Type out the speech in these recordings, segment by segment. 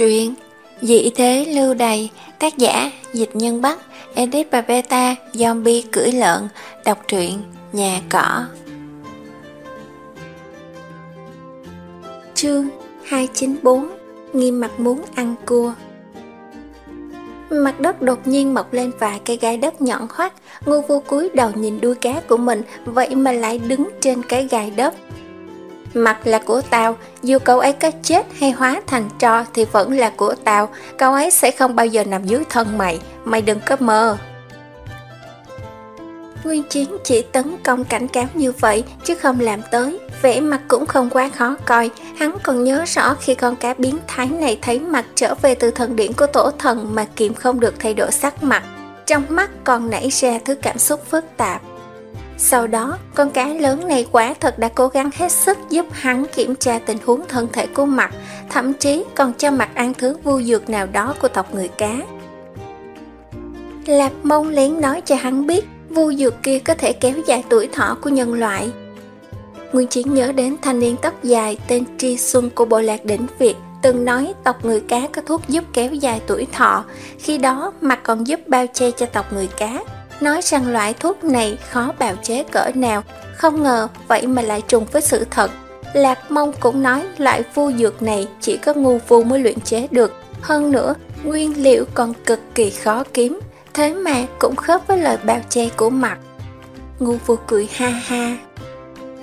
Truyện Dị thế, lưu đầy Tác giả Dịch Nhân Bắc Edit và Beta Zombie cưỡi lợn, Đọc truyện Nhà cỏ. Chương 294 Nghiêm mặt muốn ăn cua. Mặt đất đột nhiên mọc lên vài cây gai đất nhọn hoắt Ngô vô cúi đầu nhìn đuôi cá của mình, Vậy mà lại đứng trên cái gai đất. Mặt là của tao, dù cậu ấy có chết hay hóa thành tro thì vẫn là của tao, cậu ấy sẽ không bao giờ nằm dưới thân mày, mày đừng có mơ. Nguyên Chiến chỉ tấn công cảnh cáo như vậy chứ không làm tới, vẻ mặt cũng không quá khó coi, hắn còn nhớ rõ khi con cá biến thái này thấy mặt trở về từ thần điện của tổ thần mà kiềm không được thay đổi sắc mặt, trong mắt còn nảy ra thứ cảm xúc phức tạp. Sau đó, con cá lớn này quả thật đã cố gắng hết sức giúp hắn kiểm tra tình huống thân thể của mặt, thậm chí còn cho mặt ăn thứ vô dược nào đó của tộc người cá. Lạp mông lén nói cho hắn biết vô dược kia có thể kéo dài tuổi thọ của nhân loại. Nguyên Chiến nhớ đến thanh niên tóc dài tên Tri Xuân của bộ lạc đỉnh Việt từng nói tộc người cá có thuốc giúp kéo dài tuổi thọ, khi đó mặt còn giúp bao che cho tộc người cá nói rằng loại thuốc này khó bào chế cỡ nào, không ngờ vậy mà lại trùng với sự thật. Lạc Mông cũng nói loại vu dược này chỉ có ngu vu mới luyện chế được, hơn nữa nguyên liệu còn cực kỳ khó kiếm, thế mà cũng khớp với lời bào che của mặt. Ngu vu cười ha ha.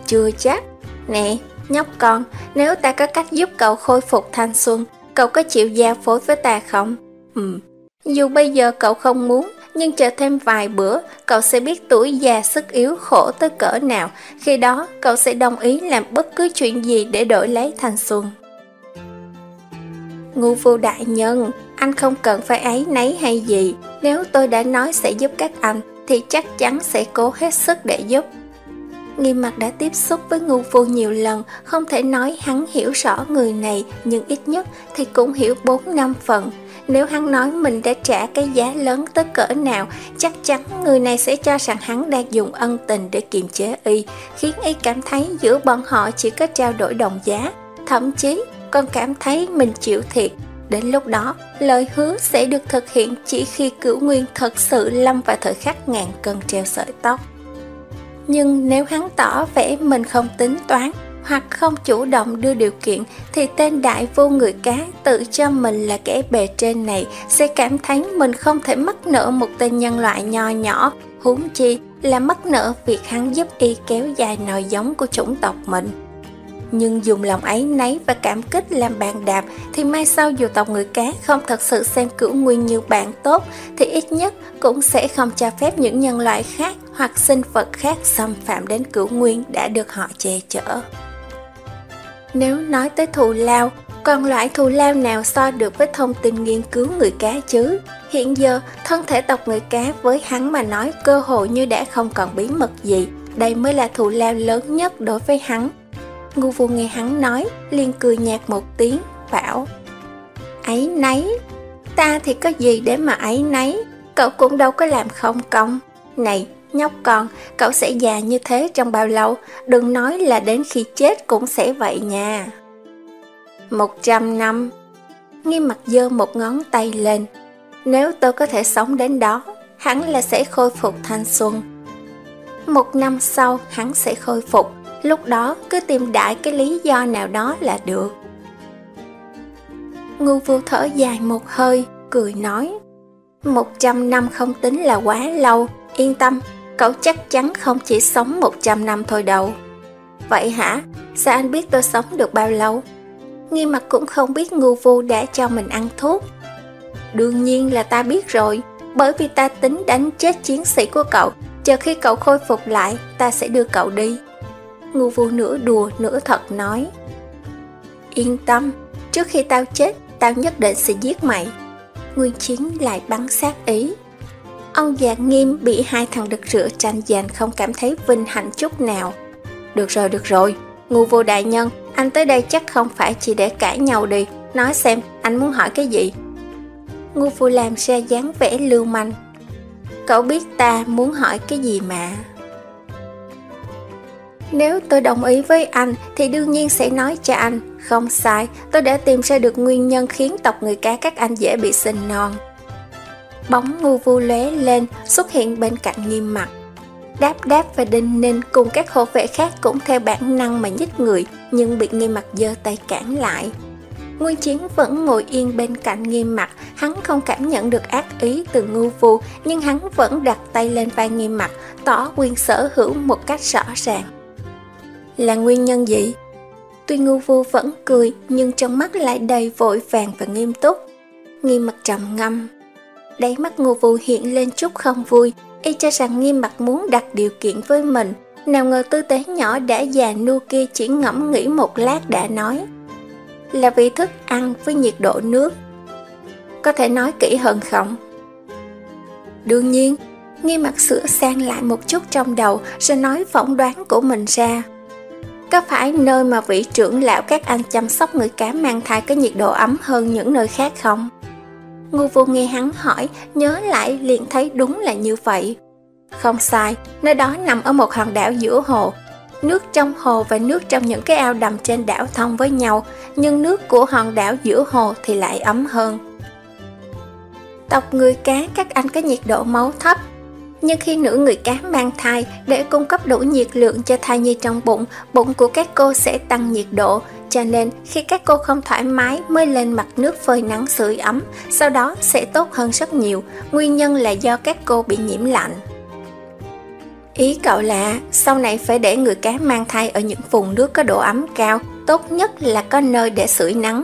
Chưa chắc, nè, nhóc con, nếu ta có cách giúp cậu khôi phục thanh xuân, cậu có chịu giao phối với ta không? Ừ, dù bây giờ cậu không muốn, nhưng chờ thêm vài bữa, cậu sẽ biết tuổi già sức yếu khổ tới cỡ nào, khi đó cậu sẽ đồng ý làm bất cứ chuyện gì để đổi lấy thanh xuân. Ngu vô đại nhân, anh không cần phải ấy nấy hay gì, nếu tôi đã nói sẽ giúp các anh, thì chắc chắn sẽ cố hết sức để giúp. Nghiêm mặt đã tiếp xúc với ngu phu nhiều lần, không thể nói hắn hiểu rõ người này, nhưng ít nhất thì cũng hiểu 4 năm phần. Nếu hắn nói mình đã trả cái giá lớn tới cỡ nào, chắc chắn người này sẽ cho rằng hắn đang dùng ân tình để kiềm chế y, khiến y cảm thấy giữa bọn họ chỉ có trao đổi đồng giá. Thậm chí, còn cảm thấy mình chịu thiệt. Đến lúc đó, lời hứa sẽ được thực hiện chỉ khi cửu nguyên thật sự lâm vào thời khắc ngàn cân treo sợi tóc. Nhưng nếu hắn tỏ vẻ mình không tính toán, hoặc không chủ động đưa điều kiện thì tên đại vô người cá tự cho mình là kẻ bề trên này sẽ cảm thấy mình không thể mắc nợ một tên nhân loại nho nhỏ, huống chi là mắc nợ việc hắn giúp y kéo dài nòi giống của chủng tộc mình. Nhưng dùng lòng ấy nấy và cảm kích làm bạn đạp thì mai sau dù tộc người cá không thật sự xem cửu nguyên như bạn tốt thì ít nhất cũng sẽ không cho phép những nhân loại khác hoặc sinh vật khác xâm phạm đến cửu nguyên đã được họ che chở. Nếu nói tới thù lao, còn loại thù lao nào so được với thông tin nghiên cứu người cá chứ? Hiện giờ, thân thể tộc người cá với hắn mà nói cơ hội như đã không còn bí mật gì. Đây mới là thù lao lớn nhất đối với hắn. Ngu vô nghe hắn nói, liền cười nhạt một tiếng, bảo Ấy nấy, ta thì có gì để mà ấy nấy, cậu cũng đâu có làm không công. Này, Nhóc con, cậu sẽ già như thế trong bao lâu, đừng nói là đến khi chết cũng sẽ vậy nha. Một trăm năm. Nghiêm mặt dơ một ngón tay lên. Nếu tôi có thể sống đến đó Hắn là sẽ khôi phục thanh xuân. Một năm sau hắn sẽ khôi phục. Lúc đó cứ tìm đại cái lý do nào đó là được. Ngu vô thở dài một hơi Cười nói Một trăm năm không tính là quá lâu Yên tâm Cậu chắc chắn không chỉ sống 100 năm thôi đâu. Vậy hả? Sao anh biết tôi sống được bao lâu? Nghi mặt cũng không biết ngu vu đã cho mình ăn thuốc. Đương nhiên là ta biết rồi, bởi vì ta tính đánh chết chiến sĩ của cậu, chờ khi cậu khôi phục lại, ta sẽ đưa cậu đi. Ngu vu nửa đùa nửa thật nói. Yên tâm, trước khi tao chết, tao nhất định sẽ giết mày. Nguyên chiến lại bắn sát ý. Ông già nghiêm bị hai thằng đực rửa tranh giành không cảm thấy vinh hạnh chút nào. Được rồi, được rồi, ngu vô đại nhân, anh tới đây chắc không phải chỉ để cãi nhau đi, nói xem anh muốn hỏi cái gì. Ngu vô làm ra dáng vẻ lưu manh. Cậu biết ta muốn hỏi cái gì mà. Nếu tôi đồng ý với anh thì đương nhiên sẽ nói cho anh. Không sai, tôi đã tìm ra được nguyên nhân khiến tộc người cá các anh dễ bị sinh non. Bóng ngu vu lóe lên, xuất hiện bên cạnh nghiêm mặt. Đáp đáp và đinh ninh cùng các hộ vệ khác cũng theo bản năng mà nhích người, nhưng bị nghiêm mặt giơ tay cản lại. Nguyên Chiến vẫn ngồi yên bên cạnh nghiêm mặt, hắn không cảm nhận được ác ý từ ngu vu, nhưng hắn vẫn đặt tay lên vai nghiêm mặt, tỏ quyền sở hữu một cách rõ ràng. Là nguyên nhân gì? Tuy ngu vu vẫn cười, nhưng trong mắt lại đầy vội vàng và nghiêm túc. Nghiêm mặt trầm ngâm. Đáy mắt ngô vu hiện lên chút không vui, y cho rằng nghiêm mặt muốn đặt điều kiện với mình. Nào ngờ tư tế nhỏ đã già nua kia chỉ ngẫm nghĩ một lát đã nói là vì thức ăn với nhiệt độ nước. Có thể nói kỹ hơn không? Đương nhiên, nghi mặt sửa sang lại một chút trong đầu rồi nói phỏng đoán của mình ra. Có phải nơi mà vị trưởng lão các anh chăm sóc người cá mang thai có nhiệt độ ấm hơn những nơi khác không? Ngô vô nghe hắn hỏi, nhớ lại liền thấy đúng là như vậy. Không sai, nơi đó nằm ở một hòn đảo giữa hồ, Nước trong hồ và nước trong những cái ao đầm trên đảo thông với nhau, nhưng nước của hòn đảo giữa hồ thì lại ấm hơn. Tộc người cá các anh có nhiệt độ máu thấp, nhưng khi nữ người cá mang thai để cung cấp đủ nhiệt lượng cho thai nhi trong bụng, bụng của các cô sẽ tăng nhiệt độ, cho nên khi các cô không thoải mái mới lên mặt nước phơi nắng sưởi ấm, sau đó sẽ tốt hơn rất nhiều, nguyên nhân là do các cô bị nhiễm lạnh. Ý cậu là sau này phải để người cá mang thai ở những vùng nước có độ ấm cao, tốt nhất là có nơi để sưởi nắng.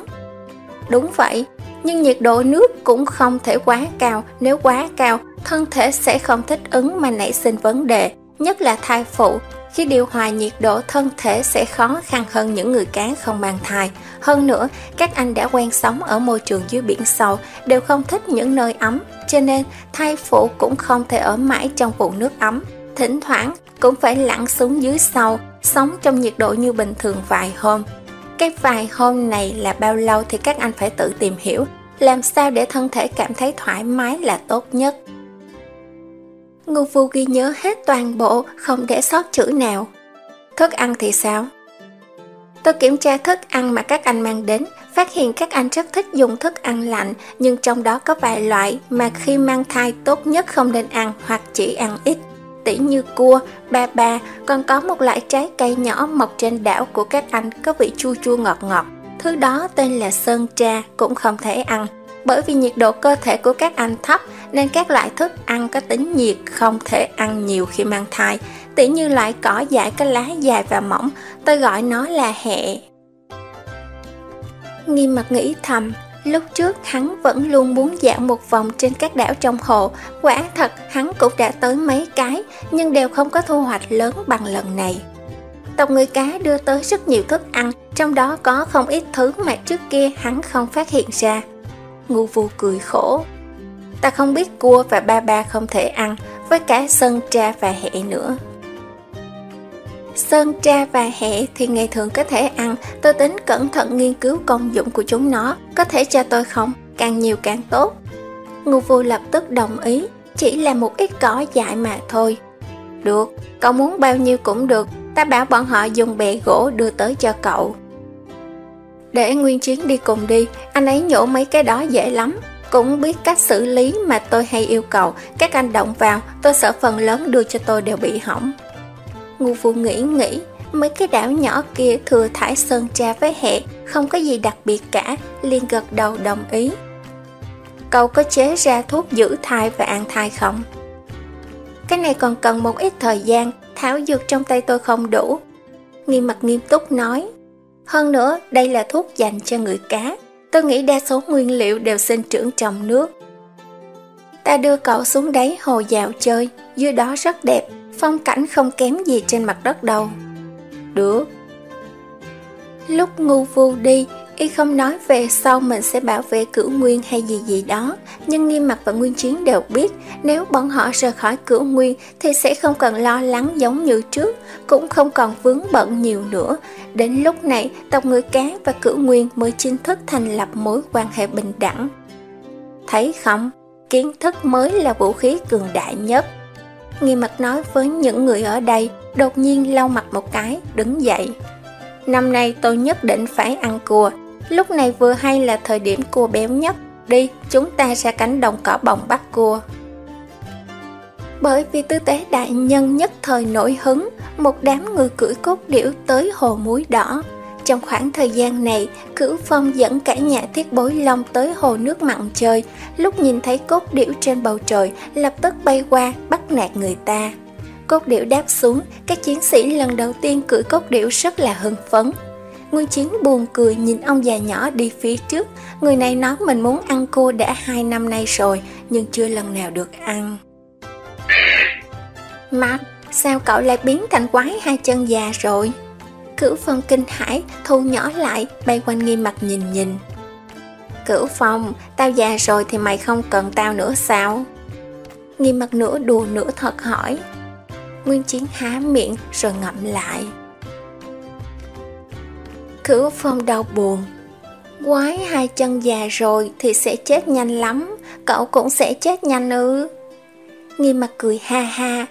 Đúng vậy, nhưng nhiệt độ nước cũng không thể quá cao, nếu quá cao, thân thể sẽ không thích ứng mà nảy sinh vấn đề, nhất là thai phụ. Khi điều hòa nhiệt độ thân thể sẽ khó khăn hơn những người cá không mang thai. Hơn nữa, các anh đã quen sống ở môi trường dưới biển sâu, đều không thích những nơi ấm, cho nên thai phụ cũng không thể ở mãi trong vùng nước ấm. Thỉnh thoảng cũng phải lặn xuống dưới sâu, sống trong nhiệt độ như bình thường vài hôm. Cái vài hôm này là bao lâu thì các anh phải tự tìm hiểu, làm sao để thân thể cảm thấy thoải mái là tốt nhất. Ngô Phu ghi nhớ hết toàn bộ, không để sót chữ nào. Thức ăn thì sao? Tôi kiểm tra thức ăn mà các anh mang đến, phát hiện các anh rất thích dùng thức ăn lạnh, nhưng trong đó có vài loại mà khi mang thai tốt nhất không nên ăn hoặc chỉ ăn ít tỉ như cua, ba ba, còn có một loại trái cây nhỏ mọc trên đảo của các anh có vị chua chua ngọt ngọt. Thứ đó tên là sơn tra, cũng không thể ăn. Bởi vì nhiệt độ cơ thể của các anh thấp nên các loại thức ăn có tính nhiệt không thể ăn nhiều khi mang thai. Tỉ như loại cỏ dại có lá dài và mỏng, tôi gọi nó là hẹ. Nghiêm mặt nghĩ thầm, Lúc trước hắn vẫn luôn muốn dạo một vòng trên các đảo trong hồ, quả thật hắn cũng đã tới mấy cái, nhưng đều không có thu hoạch lớn bằng lần này. Tộc người cá đưa tới rất nhiều thức ăn, trong đó có không ít thứ mà trước kia hắn không phát hiện ra. Ngu vu cười khổ. Ta không biết cua và ba ba không thể ăn, với cả sơn tra và hẹ nữa. Sơn tra và hẹ thì ngày thường có thể ăn, tôi tính cẩn thận nghiên cứu công dụng của chúng nó, có thể cho tôi không, càng nhiều càng tốt. Ngô Vu lập tức đồng ý, chỉ là một ít cỏ dại mà thôi. Được, cậu muốn bao nhiêu cũng được, ta bảo bọn họ dùng bè gỗ đưa tới cho cậu. Để Nguyên Chiến đi cùng đi, anh ấy nhổ mấy cái đó dễ lắm, cũng biết cách xử lý mà tôi hay yêu cầu, các anh động vào, tôi sợ phần lớn đưa cho tôi đều bị hỏng. Ngu phụ nghĩ nghĩ, mấy cái đảo nhỏ kia thừa thải sơn tra với hệ, không có gì đặc biệt cả, liền gật đầu đồng ý. Cậu có chế ra thuốc giữ thai và an thai không? Cái này còn cần một ít thời gian, thảo dược trong tay tôi không đủ. Nghiêm mặt nghiêm túc nói. Hơn nữa, đây là thuốc dành cho người cá. Tôi nghĩ đa số nguyên liệu đều sinh trưởng trong nước. Ta đưa cậu xuống đáy hồ dạo chơi, dưới đó rất đẹp, phong cảnh không kém gì trên mặt đất đâu. Được. Lúc ngu vu đi, y không nói về sau mình sẽ bảo vệ cửu nguyên hay gì gì đó, nhưng nghiêm mặt và nguyên chiến đều biết nếu bọn họ rời khỏi cửu nguyên thì sẽ không cần lo lắng giống như trước, cũng không còn vướng bận nhiều nữa. Đến lúc này, tộc người cá và cửu nguyên mới chính thức thành lập mối quan hệ bình đẳng. Thấy không? Kiến thức mới là vũ khí cường đại nhất. Nghi mặt nói với những người ở đây, đột nhiên lau mặt một cái, đứng dậy. Năm nay tôi nhất định phải ăn cua, lúc này vừa hay là thời điểm cua béo nhất. Đi, chúng ta ra cánh đồng cỏ bồng bắt cua. Bởi vì tư tế đại nhân nhất thời nổi hứng, một đám người cưỡi cốt điểu tới hồ muối đỏ. Trong khoảng thời gian này, cửu phong dẫn cả nhà thiết bối long tới hồ nước mặn chơi, lúc nhìn thấy cốt điểu trên bầu trời, lập tức bay qua, bắt nạt người ta. Cốt điểu đáp xuống, các chiến sĩ lần đầu tiên cưỡi cốt điểu rất là hưng phấn. Nguyên Chiến buồn cười nhìn ông già nhỏ đi phía trước, người này nói mình muốn ăn cua đã hai năm nay rồi, nhưng chưa lần nào được ăn. Mặt, sao cậu lại biến thành quái hai chân già rồi? Cửu phong kinh hãi, thu nhỏ lại, bay quanh nghiêm mặt nhìn nhìn. Cửu phong, tao già rồi thì mày không cần tao nữa sao? Nghiêm mặt nửa đùa nửa thật hỏi. Nguyên chiến há miệng rồi ngậm lại. Cửu phong đau buồn. Quái hai chân già rồi thì sẽ chết nhanh lắm, cậu cũng sẽ chết nhanh ư. nghi mặt cười ha ha,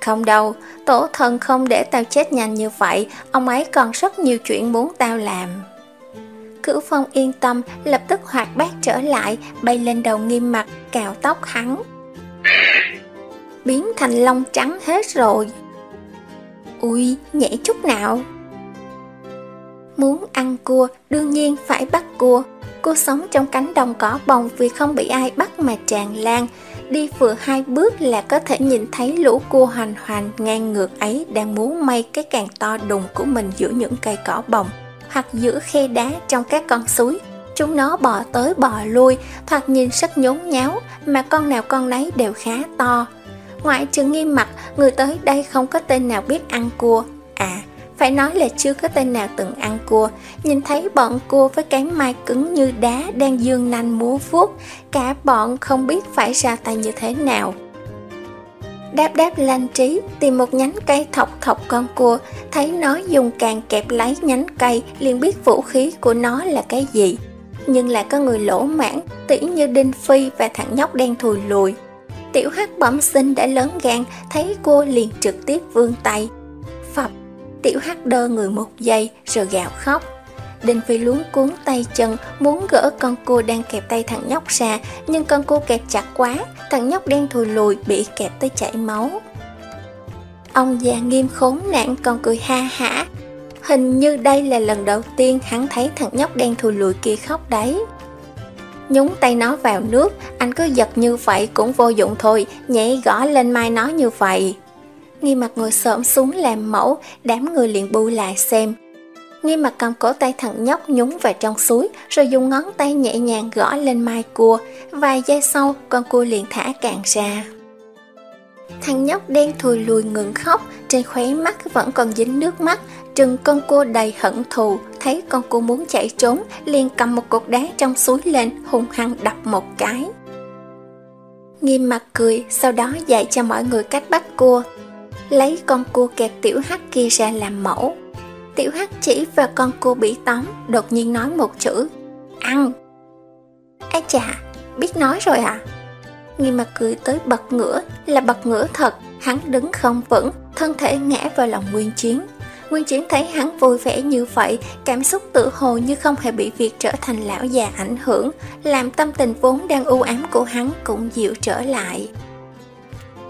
không đâu, tổ thần không để tao chết nhanh như vậy, ông ấy còn rất nhiều chuyện muốn tao làm. Cửu Phong yên tâm, lập tức hoạt bát trở lại, bay lên đầu nghiêm mặt, cào tóc hắn. Biến thành lông trắng hết rồi. Ui, nhẹ chút nào. Muốn ăn cua, đương nhiên phải bắt cua. Cua sống trong cánh đồng cỏ bồng vì không bị ai bắt mà tràn lan, đi vừa hai bước là có thể nhìn thấy lũ cua hoành hoành ngang ngược ấy đang muốn may cái càng to đùng của mình giữa những cây cỏ bồng hoặc giữa khe đá trong các con suối. Chúng nó bò tới bò lui, thoạt nhìn rất nhốn nháo, mà con nào con nấy đều khá to. Ngoại trừ nghiêm mặt, người tới đây không có tên nào biết ăn cua. À, phải nói là chưa có tên nào từng ăn cua. Nhìn thấy bọn cua với cái mai cứng như đá đang dương nanh múa vuốt, Cả bọn không biết phải ra tay như thế nào. Đáp đáp lanh trí, tìm một nhánh cây thọc thọc con cua. Thấy nó dùng càng kẹp lấy nhánh cây, liền biết vũ khí của nó là cái gì. Nhưng lại có người lỗ mãn tỉ như Đinh Phi và thằng nhóc đen thùi lùi. Tiểu hắc bẩm sinh đã lớn gan, Thấy cua liền trực tiếp vươn tay. Tiểu hắc đơ người một giây rồi gào khóc. Đinh Phi luống cuốn tay chân muốn gỡ con cua đang kẹp tay thằng nhóc ra nhưng con cua kẹp chặt quá, thằng nhóc đen thùi lùi bị kẹp tới chảy máu. Ông già nghiêm khốn nạn còn cười ha hả. Hình như đây là lần đầu tiên hắn thấy thằng nhóc đen thùi lùi kia khóc đấy. Nhúng tay nó vào nước, anh cứ giật như vậy cũng vô dụng thôi, nhảy gõ lên mai nó như vậy. Nghi mặt ngồi xổm xuống làm mẫu, đám người liền bu lại xem. Nghi mặt cầm cổ tay thằng nhóc nhúng vào trong suối, rồi dùng ngón tay nhẹ nhàng gõ lên mai cua. Vài giây sau, con cua liền thả càng ra. Thằng nhóc đen thùi lùi ngừng khóc, trên khóe mắt vẫn còn dính nước mắt, trừng con cua đầy hận thù, thấy con cua muốn chạy trốn, liền cầm một cục đá trong suối lên, hung hăng đập một cái. Nghiêm mặt cười, sau đó dạy cho mọi người cách bắt cua, lấy con cua kẹp tiểu hắc kia ra làm mẫu. Tiểu hắc chỉ vào con cua bị tóm, đột nhiên nói một chữ, ăn. Ái chà, biết nói rồi à? Nghiêm mặt cười tới bật ngửa, là bật ngửa thật, hắn đứng không vững, thân thể ngã vào lòng Nguyên Chiến. Nguyên Chiến thấy hắn vui vẻ như vậy, cảm xúc tự hồ như không hề bị việc trở thành lão già ảnh hưởng, làm tâm tình vốn đang u ám của hắn cũng dịu trở lại.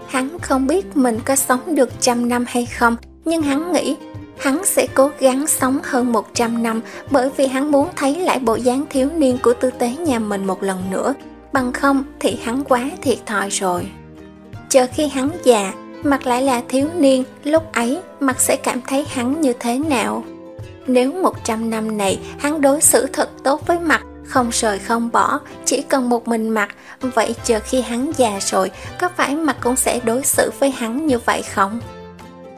Hắn không biết mình có sống được trăm năm hay không, nhưng hắn nghĩ hắn sẽ cố gắng sống hơn 100 năm bởi vì hắn muốn thấy lại bộ dáng thiếu niên của tư tế nhà mình một lần nữa, bằng không thì hắn quá thiệt thòi rồi. Chờ khi hắn già, mặt lại là thiếu niên, lúc ấy mặt sẽ cảm thấy hắn như thế nào? Nếu 100 năm này hắn đối xử thật tốt với mặt không rời không bỏ, chỉ cần một mình mặt, vậy chờ khi hắn già rồi, có phải mặt cũng sẽ đối xử với hắn như vậy không?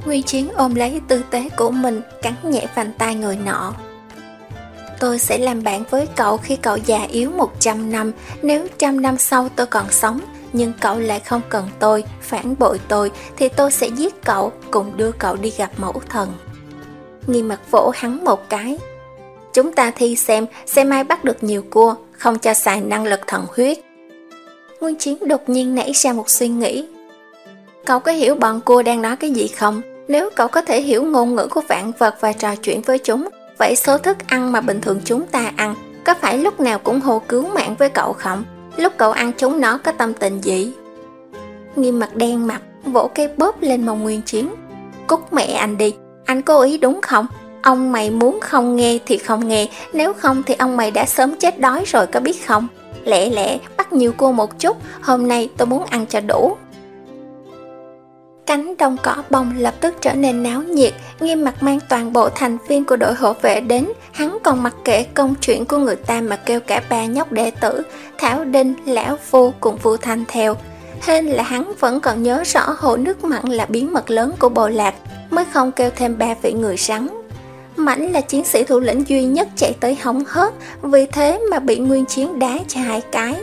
nguyên Chiến ôm lấy tư tế của mình, cắn nhẹ vành tay người nọ. Tôi sẽ làm bạn với cậu khi cậu già yếu 100 năm, nếu trăm năm sau tôi còn sống, nhưng cậu lại không cần tôi, phản bội tôi, thì tôi sẽ giết cậu, cùng đưa cậu đi gặp mẫu thần. Nghi mặt vỗ hắn một cái, Chúng ta thi xem, xem ai bắt được nhiều cua, không cho xài năng lực thần huyết. Nguyên Chiến đột nhiên nảy ra một suy nghĩ. Cậu có hiểu bọn cua đang nói cái gì không? Nếu cậu có thể hiểu ngôn ngữ của vạn vật và trò chuyện với chúng, vậy số thức ăn mà bình thường chúng ta ăn có phải lúc nào cũng hô cứu mạng với cậu không? Lúc cậu ăn chúng nó có tâm tình gì? Nghiêm mặt đen mặt, vỗ cây bóp lên mông nguyên chiến. Cút mẹ anh đi, anh cố ý đúng không? Ông mày muốn không nghe thì không nghe, nếu không thì ông mày đã sớm chết đói rồi có biết không? Lẹ lẹ, bắt nhiều cô một chút, hôm nay tôi muốn ăn cho đủ. Cánh đồng cỏ bông lập tức trở nên náo nhiệt, nghiêm mặt mang toàn bộ thành viên của đội hộ vệ đến, hắn còn mặc kệ công chuyện của người ta mà kêu cả ba nhóc đệ tử, Thảo Đinh, Lão Phu cùng vu Thanh theo. Hên là hắn vẫn còn nhớ rõ hồ nước mặn là bí mật lớn của bộ lạc, mới không kêu thêm ba vị người rắn. Mãnh là chiến sĩ thủ lĩnh duy nhất chạy tới hóng hớt, vì thế mà bị nguyên chiến đá cho hai cái.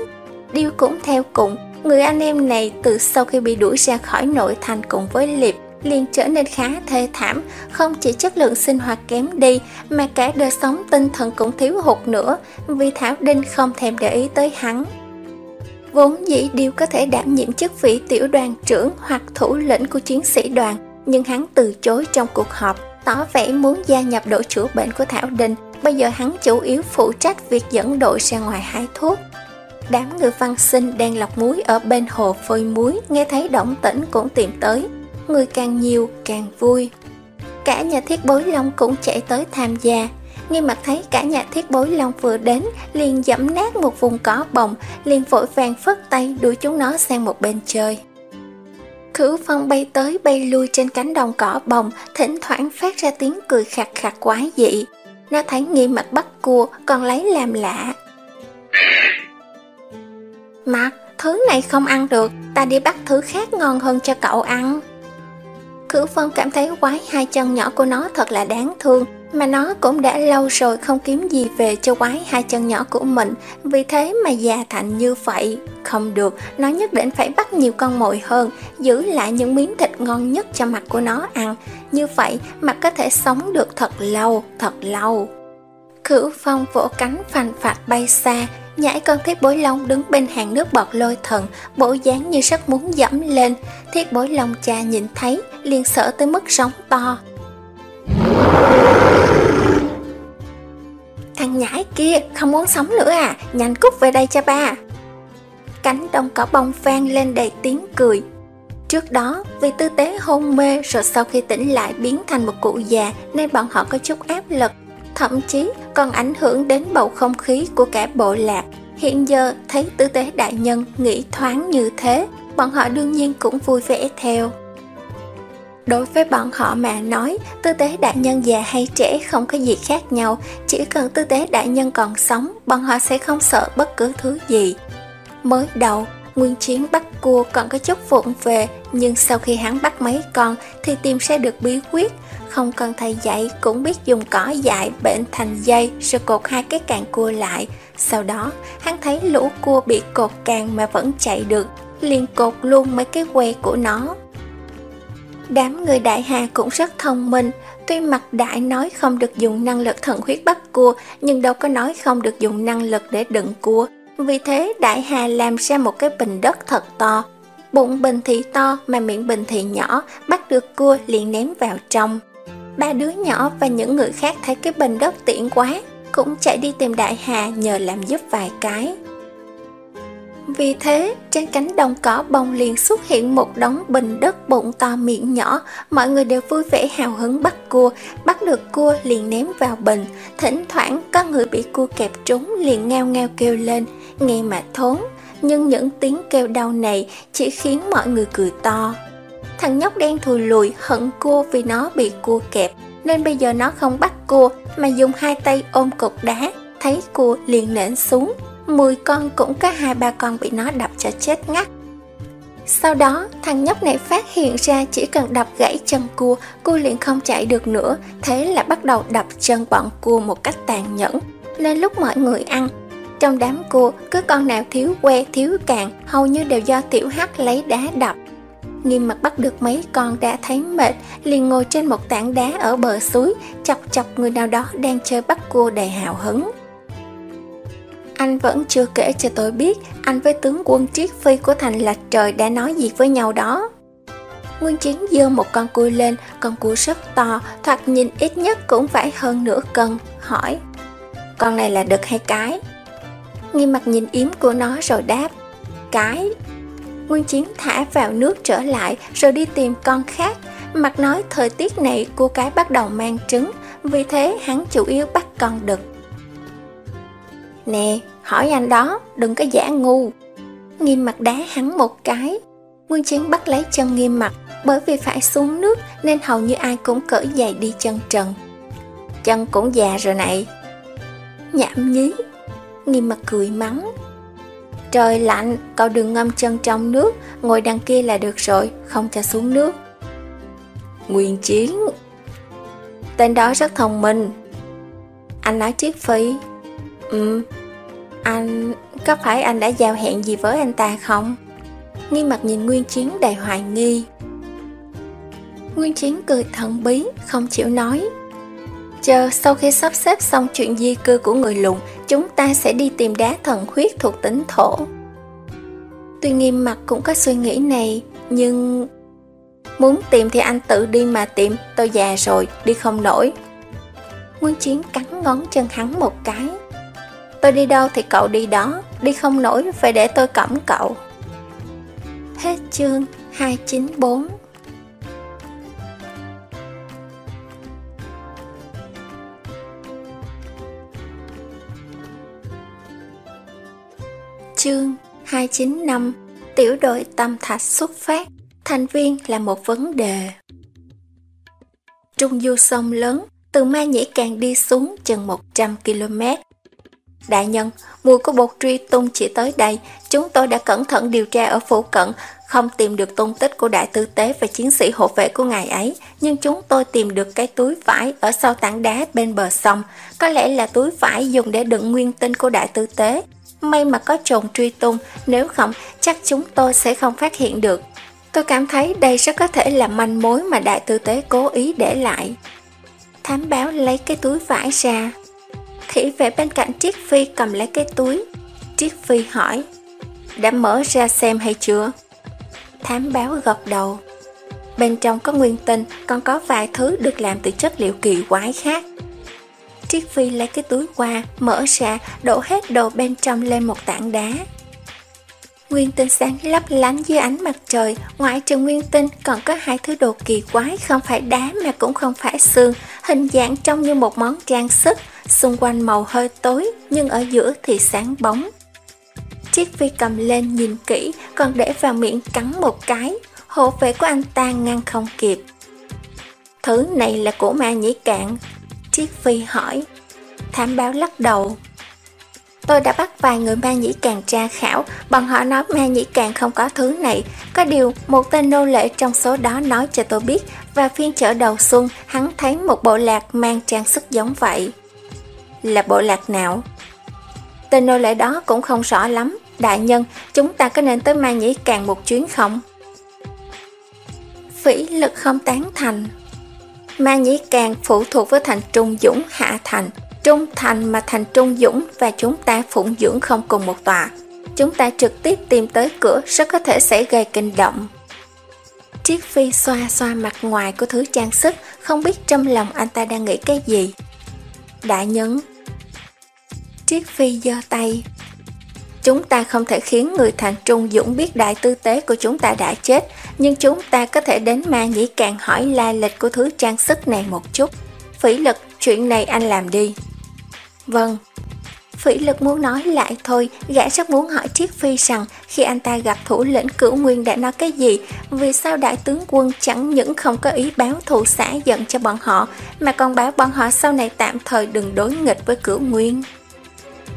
Điêu cũng theo cùng, người anh em này từ sau khi bị đuổi ra khỏi nội thành cùng với Liệp liền trở nên khá thê thảm, không chỉ chất lượng sinh hoạt kém đi mà cả đời sống tinh thần cũng thiếu hụt nữa vì Thảo Đinh không thèm để ý tới hắn. Vốn dĩ Điêu có thể đảm nhiệm chức vị tiểu đoàn trưởng hoặc thủ lĩnh của chiến sĩ đoàn, nhưng hắn từ chối trong cuộc họp, tỏ vẻ muốn gia nhập đội chữa bệnh của Thảo Đình. Bây giờ hắn chủ yếu phụ trách việc dẫn đội ra ngoài hái thuốc. Đám người văn sinh đang lọc muối ở bên hồ phơi muối, nghe thấy động tĩnh cũng tìm tới. Người càng nhiều càng vui. Cả nhà thiết bối long cũng chạy tới tham gia. Nghi mặt thấy cả nhà thiết bối long vừa đến, liền dẫm nát một vùng cỏ bồng, liền vội vàng phất tay đuổi chúng nó sang một bên chơi. Khử phong bay tới bay lui trên cánh đồng cỏ bồng, thỉnh thoảng phát ra tiếng cười khạc khạc quái dị. Nó thấy nghi mặt bắt cua, còn lấy làm lạ. Mặt, thứ này không ăn được, ta đi bắt thứ khác ngon hơn cho cậu ăn. Khử phong cảm thấy quái hai chân nhỏ của nó thật là đáng thương, mà nó cũng đã lâu rồi không kiếm gì về cho quái hai chân nhỏ của mình, vì thế mà già thành như vậy. Không được, nó nhất định phải bắt nhiều con mồi hơn, giữ lại những miếng thịt ngon nhất cho mặt của nó ăn. Như vậy mặt có thể sống được thật lâu, thật lâu. Khử phong vỗ cánh phành phạch bay xa, nhảy con thiết bối long đứng bên hàng nước bọt lôi thần, bộ dáng như rất muốn dẫm lên. Thiết bối long cha nhìn thấy, liền sợ tới mức sóng to. Thằng nhãi kia không muốn sống nữa à Nhanh cút về đây cho ba Cánh đồng cỏ bông vang lên đầy tiếng cười Trước đó, vì tư tế hôn mê rồi sau khi tỉnh lại biến thành một cụ già nên bọn họ có chút áp lực, thậm chí còn ảnh hưởng đến bầu không khí của cả bộ lạc. Hiện giờ thấy tư tế đại nhân nghĩ thoáng như thế, bọn họ đương nhiên cũng vui vẻ theo. Đối với bọn họ mà nói, tư tế đại nhân già hay trẻ không có gì khác nhau, chỉ cần tư tế đại nhân còn sống, bọn họ sẽ không sợ bất cứ thứ gì. Mới đầu, nguyên chiến bắt cua còn có chút vụng về, nhưng sau khi hắn bắt mấy con thì tìm ra được bí quyết, không cần thầy dạy cũng biết dùng cỏ dại bệnh thành dây rồi cột hai cái càng cua lại. Sau đó, hắn thấy lũ cua bị cột càng mà vẫn chạy được, liền cột luôn mấy cái que của nó. Đám người đại hà cũng rất thông minh, tuy mặt đại nói không được dùng năng lực thần huyết bắt cua, nhưng đâu có nói không được dùng năng lực để đựng cua. Vì thế đại hà làm ra một cái bình đất thật to. Bụng bình thì to mà miệng bình thì nhỏ, bắt được cua liền ném vào trong. Ba đứa nhỏ và những người khác thấy cái bình đất tiện quá, cũng chạy đi tìm đại hà nhờ làm giúp vài cái. Vì thế, trên cánh đồng cỏ bông liền xuất hiện một đống bình đất bụng to miệng nhỏ, mọi người đều vui vẻ hào hứng bắt cua, bắt được cua liền ném vào bình, thỉnh thoảng có người bị cua kẹp trúng liền ngao ngao kêu lên, nghe mà thốn, nhưng những tiếng kêu đau này chỉ khiến mọi người cười to. Thằng nhóc đen thùi lùi hận cua vì nó bị cua kẹp, nên bây giờ nó không bắt cua mà dùng hai tay ôm cục đá, thấy cua liền nện xuống, 10 con cũng có hai ba con bị nó đập cho chết ngắt. Sau đó, thằng nhóc này phát hiện ra chỉ cần đập gãy chân cua, cua liền không chạy được nữa, thế là bắt đầu đập chân bọn cua một cách tàn nhẫn. Nên lúc mọi người ăn, trong đám cua, cứ con nào thiếu que, thiếu càng, hầu như đều do tiểu hắc lấy đá đập. Nghiêm mặt bắt được mấy con đã thấy mệt, liền ngồi trên một tảng đá ở bờ suối, chọc chọc người nào đó đang chơi bắt cua đầy hào hứng. Anh vẫn chưa kể cho tôi biết anh với tướng quân Triết Phi của thành Lạch Trời đã nói gì với nhau đó. Nguyên Chiến dơ một con cua lên, con cua rất to, thoạt nhìn ít nhất cũng phải hơn nửa cân, hỏi Con này là đực hay cái? Nghi mặt nhìn yếm của nó rồi đáp Cái Nguyên Chiến thả vào nước trở lại rồi đi tìm con khác. Mặt nói thời tiết này cua cái bắt đầu mang trứng Vì thế hắn chủ yếu bắt con đực. Nè, hỏi anh đó, đừng có giả ngu. Nghiêm mặt đá hắn một cái. Nguyên Chiến bắt lấy chân nghiêm mặt Bởi vì phải xuống nước Nên hầu như ai cũng cởi giày đi chân trần. Chân cũng già rồi này. Nhảm nhí. Nghiêm mặt cười mắng. Trời lạnh, cậu đừng ngâm chân trong nước Ngồi đằng kia là được rồi Không cho xuống nước. Nguyên Chiến. Tên đó rất thông minh. Anh nói Triết Phi Ừ Anh có phải anh đã giao hẹn gì với anh ta không? Nghi mặt nhìn Nguyên Chiến đầy hoài nghi. Nguyên Chiến cười thần bí, không chịu nói. Chờ sau khi sắp xếp xong chuyện di cư của người lùn Chúng ta sẽ đi tìm đá thần huyết thuộc tính thổ. Tuy nghiêm mặt cũng có suy nghĩ này Nhưng Muốn tìm thì anh tự đi mà tìm Tôi già rồi, đi không nổi. Nguyên Chiến cắn ngón chân hắn một cái. Tôi đi đâu thì cậu đi đó Đi không nổi phải để tôi cõng cậu. Hết chương 294 Chương 295 Tiểu đội tâm thạch xuất phát. Thành viên là một vấn đề. Trung du sông lớn Từ Ma Nhĩ Càng đi xuống chừng 100 km Đại nhân, mùi của bột truy tung chỉ tới đây, chúng tôi đã cẩn thận điều tra ở phủ cận, không tìm được tung tích của đại tư tế và chiến sĩ hộ vệ của ngài ấy, nhưng chúng tôi tìm được cái túi vải ở sau tảng đá bên bờ sông, có lẽ là túi vải dùng để đựng nguyên tinh của đại tư tế. May mà có trồn truy tung, nếu không chắc chúng tôi sẽ không phát hiện được. Tôi cảm thấy đây rất có thể là manh mối mà đại tư tế cố ý để lại. Thám báo lấy cái túi vải ra, Khỉ vệ bên cạnh Triết Phi cầm lấy cái túi. Triết Phi hỏi, đã mở ra xem hay chưa? Thám báo gật đầu. Bên trong có nguyên tinh, còn có vài thứ được làm từ chất liệu kỳ quái khác. Triết Phi lấy cái túi qua, mở ra, đổ hết đồ bên trong lên một tảng đá. Nguyên tinh sáng lấp lánh dưới ánh mặt trời, ngoại trừ nguyên tinh còn có hai thứ đồ kỳ quái không phải đá mà cũng không phải xương, hình dạng trông như một món trang sức, xung quanh màu hơi tối nhưng ở giữa thì sáng bóng. Triết Phi cầm lên nhìn kỹ còn để vào miệng cắn một cái, hộ vệ của anh ta ngăn không kịp. Thứ này là của ma nhĩ cạn. Triết Phi hỏi. Thám báo lắc đầu. Tôi đã bắt vài người ma nhĩ càng tra khảo, bọn họ nói ma nhĩ càng không có thứ này. Có điều, một tên nô lệ trong số đó nói cho tôi biết, và phiên chợ đầu xuân, hắn thấy một bộ lạc mang trang sức giống vậy. Là bộ lạc nào? Tên nô lệ đó cũng không rõ lắm. Đại nhân, chúng ta có nên tới ma nhĩ càng một chuyến không? Phỉ lực không tán thành. Ma nhĩ càng phụ thuộc với thành Trung Dũng Hạ Thành, Trung Thành mà thành Trung Dũng và chúng ta phụng dưỡng không cùng một tòa. Chúng ta trực tiếp tìm tới cửa rất có thể sẽ gây kinh động. Triết Phi xoa xoa mặt ngoài của thứ trang sức, không biết trong lòng anh ta đang nghĩ cái gì. Đại nhấn Triết Phi giơ tay. Chúng ta không thể khiến người thành Trung Dũng biết đại tư tế của chúng ta đã chết, nhưng chúng ta có thể đến ma nhĩ càng hỏi lai lịch của thứ trang sức này một chút. Phỉ lực, chuyện này anh làm đi. Vâng. Phỉ lực muốn nói lại thôi, gã rất muốn hỏi Triết Phi rằng khi anh ta gặp thủ lĩnh cửu nguyên đã nói cái gì, vì sao đại tướng quân chẳng những không có ý báo thù xã giận cho bọn họ, mà còn báo bọn họ sau này tạm thời đừng đối nghịch với cửu nguyên.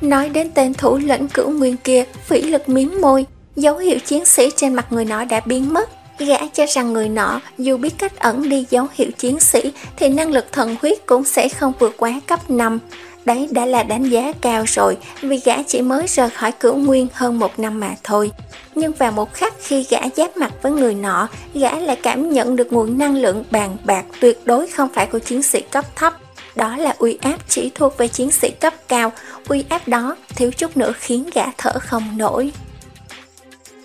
Nói đến tên thủ lĩnh cửu nguyên kia, phỉ lực miếm môi, dấu hiệu chiến sĩ trên mặt người nọ đã biến mất. Gã cho rằng người nọ dù biết cách ẩn đi dấu hiệu chiến sĩ thì năng lực thần huyết cũng sẽ không vượt quá cấp 5. Đấy đã là đánh giá cao rồi vì gã chỉ mới rời khỏi cửu nguyên hơn một năm mà thôi. Nhưng vào một khắc khi gã giáp mặt với người nọ, gã lại cảm nhận được nguồn năng lượng bàn bạc tuyệt đối không phải của chiến sĩ cấp thấp. Đó là uy áp chỉ thuộc về chiến sĩ cấp cao, uy áp đó thiếu chút nữa khiến gã thở không nổi.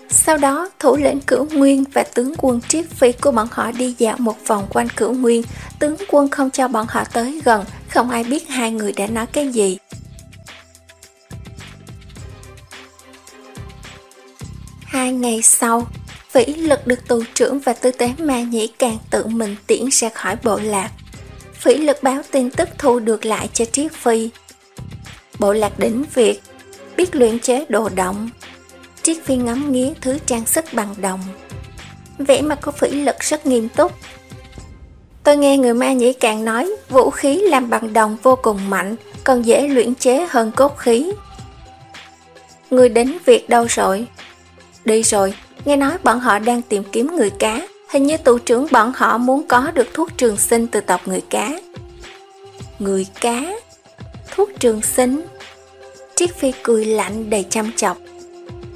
Sau đó, thủ lĩnh cửu nguyên và tướng quân triết phi của bọn họ đi dạo một vòng quanh cửu nguyên. Tướng quân không cho bọn họ tới gần, không ai biết hai người đã nói cái gì. Hai ngày sau, Vĩ lực được tù trưởng và tư tế ma nhĩ càng tự mình tiễn ra khỏi bộ lạc. Phỉ lực báo tin tức thu được lại cho Triết Phi. Bộ lạc đỉnh Việt biết luyện chế đồ động. Triết Phi ngắm nghía thứ trang sức bằng đồng. Vẻ mặt của Phỉ lực rất nghiêm túc. Tôi nghe người ma nhĩ càng nói vũ khí làm bằng đồng vô cùng mạnh, còn dễ luyện chế hơn cốt khí. Người đến Việt đâu rồi? Đi rồi, nghe nói bọn họ đang tìm kiếm người cá, hình như tù trưởng bọn họ muốn có được thuốc trường sinh từ tộc người cá. Người cá? Thuốc trường sinh? Triết Phi cười lạnh đầy chăm chọc.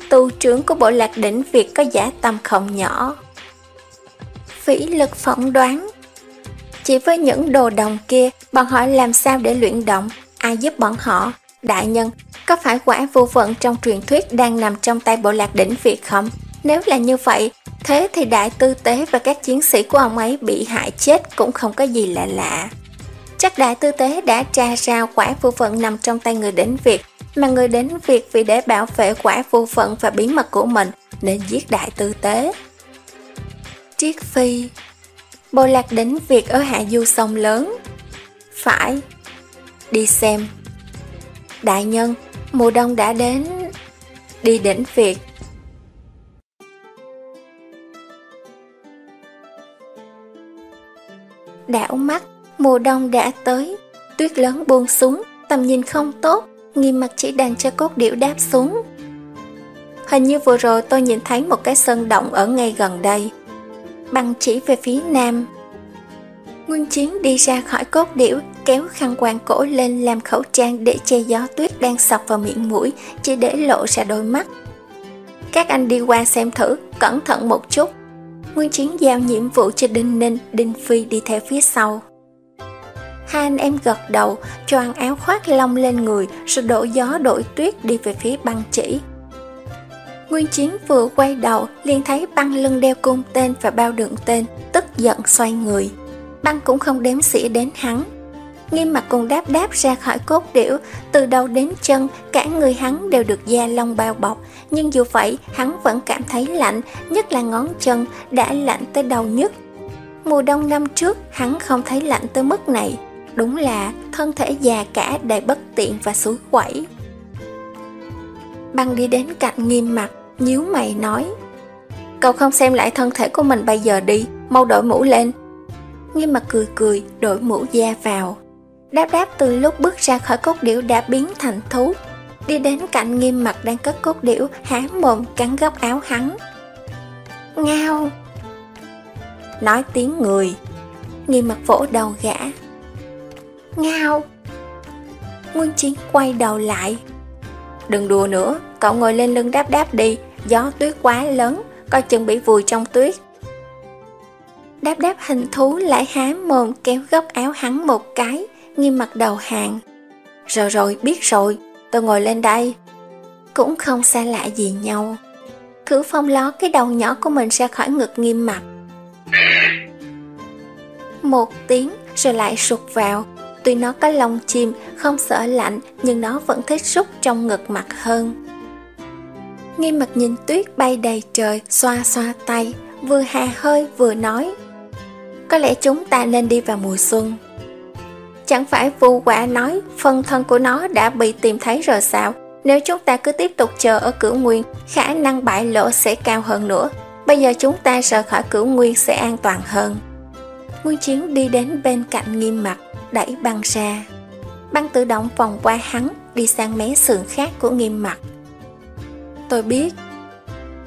Tù trưởng của bộ lạc đỉnh Việt có giả tâm không nhỏ. Phỉ lực phỏng đoán Chỉ với những đồ đồng kia, bọn họ làm sao để luyện động? Ai giúp bọn họ? Đại nhân, có phải quả vô vận trong truyền thuyết đang nằm trong tay bộ lạc đỉnh Việt không? Nếu là như vậy, thế thì đại tư tế và các chiến sĩ của ông ấy bị hại chết cũng không có gì lạ lạ. Chắc đại tư tế đã tra ra quả vô phận nằm trong tay người đến Việt, mà người đến Việt vì để bảo vệ quả vô phận và bí mật của mình nên giết đại tư tế. Triết Phi Bộ lạc đến Việt ở hạ du sông lớn Phải Đi xem Đại nhân, mùa đông đã đến Đi đỉnh Việt Đảo mắt, mùa đông đã tới Tuyết lớn buông xuống, tầm nhìn không tốt Nghiêm mặt chỉ đành cho cốt điệu đáp xuống Hình như vừa rồi tôi nhìn thấy một cái sân động ở ngay gần đây Bằng chỉ về phía nam Nguyên Chiến đi ra khỏi cốt điểu, kéo khăn quàng cổ lên làm khẩu trang để che gió tuyết đang sọc vào miệng mũi, chỉ để lộ ra đôi mắt. Các anh đi qua xem thử, cẩn thận một chút. Nguyên Chiến giao nhiệm vụ cho Đinh Ninh, Đinh Phi đi theo phía sau. Hai anh em gật đầu, choàng áo khoác lông lên người, rồi đổ gió đổi tuyết đi về phía băng chỉ. Nguyên Chiến vừa quay đầu, liền thấy băng lưng đeo cung tên và bao đựng tên, tức giận xoay người băng cũng không đếm xỉa đến hắn. Nghiêm mặt cùng đáp đáp ra khỏi cốt điểu, từ đầu đến chân, cả người hắn đều được da lông bao bọc, nhưng dù vậy hắn vẫn cảm thấy lạnh, nhất là ngón chân đã lạnh tới đầu nhất. Mùa đông năm trước hắn không thấy lạnh tới mức này, đúng là thân thể già cả đầy bất tiện và suối quẩy. Băng đi đến cạnh nghiêm mặt, nhíu mày nói Cậu không xem lại thân thể của mình bây giờ đi, mau đổi mũ lên, Nghiêm mặt cười cười, đổi mũ da vào. Đáp đáp từ lúc bước ra khỏi cốt điểu đã biến thành thú. Đi đến cạnh nghiêm mặt đang cất cốt điểu, há mồm cắn góc áo hắn. Ngao! Nói tiếng người. Nghiêm mặt vỗ đầu gã. Ngao! Nguyên chiến quay đầu lại. Đừng đùa nữa, cậu ngồi lên lưng đáp đáp đi, gió tuyết quá lớn, coi chừng bị vùi trong tuyết. Đáp đáp hình thú lại há mồm kéo góc áo hắn một cái, nghiêm mặt đầu hàng. Rồi rồi, biết rồi, tôi ngồi lên đây. Cũng không xa lạ gì nhau. Khử phong ló cái đầu nhỏ của mình ra khỏi ngực nghiêm mặt. Một tiếng rồi lại sụt vào. Tuy nó có lông chim, không sợ lạnh, nhưng nó vẫn thích rút trong ngực mặt hơn. Nghiêm mặt nhìn tuyết bay đầy trời, xoa xoa tay, vừa hà hơi vừa nói. Có lẽ chúng ta nên đi vào mùa xuân Chẳng phải vu quả nói phần thân của nó đã bị tìm thấy rồi sao? Nếu chúng ta cứ tiếp tục chờ ở cửu nguyên Khả năng bại lộ sẽ cao hơn nữa. Bây giờ chúng ta rời khỏi cửu nguyên sẽ an toàn hơn. Nguyên chiến đi đến bên cạnh nghiêm mặt Đẩy băng ra. Băng tự động vòng qua hắn Đi sang mé sườn khác của nghiêm mặt. Tôi biết.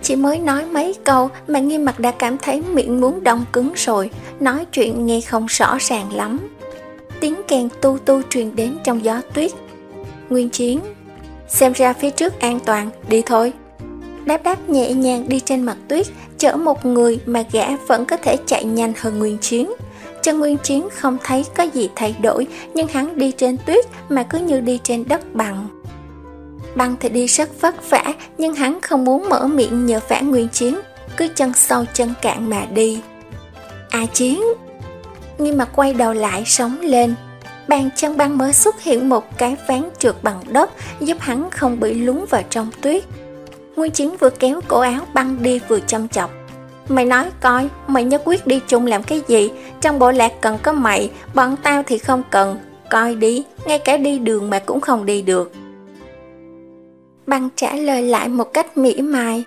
Chỉ mới nói mấy câu mà nghiêm mặt đã cảm thấy miệng muốn đông cứng rồi, nói chuyện nghe không rõ ràng lắm. Tiếng kèn tu tu truyền đến trong gió tuyết. Nguyên chiến, xem ra phía trước an toàn, đi thôi. Đáp đáp nhẹ nhàng đi trên mặt tuyết, chở một người mà gã vẫn có thể chạy nhanh hơn Nguyên chiến. Chân Nguyên Chiến không thấy có gì thay đổi, nhưng hắn đi trên tuyết mà cứ như đi trên đất bằng. Băng thì đi rất vất vả, nhưng hắn không muốn mở miệng nhờ vả Nguyên Chiến, cứ chân sâu chân cạn mà đi. A Chiến! Nhưng mà quay đầu lại sống lên, bàn chân băng mới xuất hiện một cái ván trượt bằng đất giúp hắn không bị lún vào trong tuyết. Nguyên Chiến vừa kéo cổ áo băng đi vừa chăm chọc. Mày nói coi, mày nhất quyết đi chung làm cái gì? Trong bộ lạc cần có mày, bọn tao thì không cần. Coi đi, ngay cả đi đường mà cũng không đi được. Băng trả lời lại một cách mỉa mai.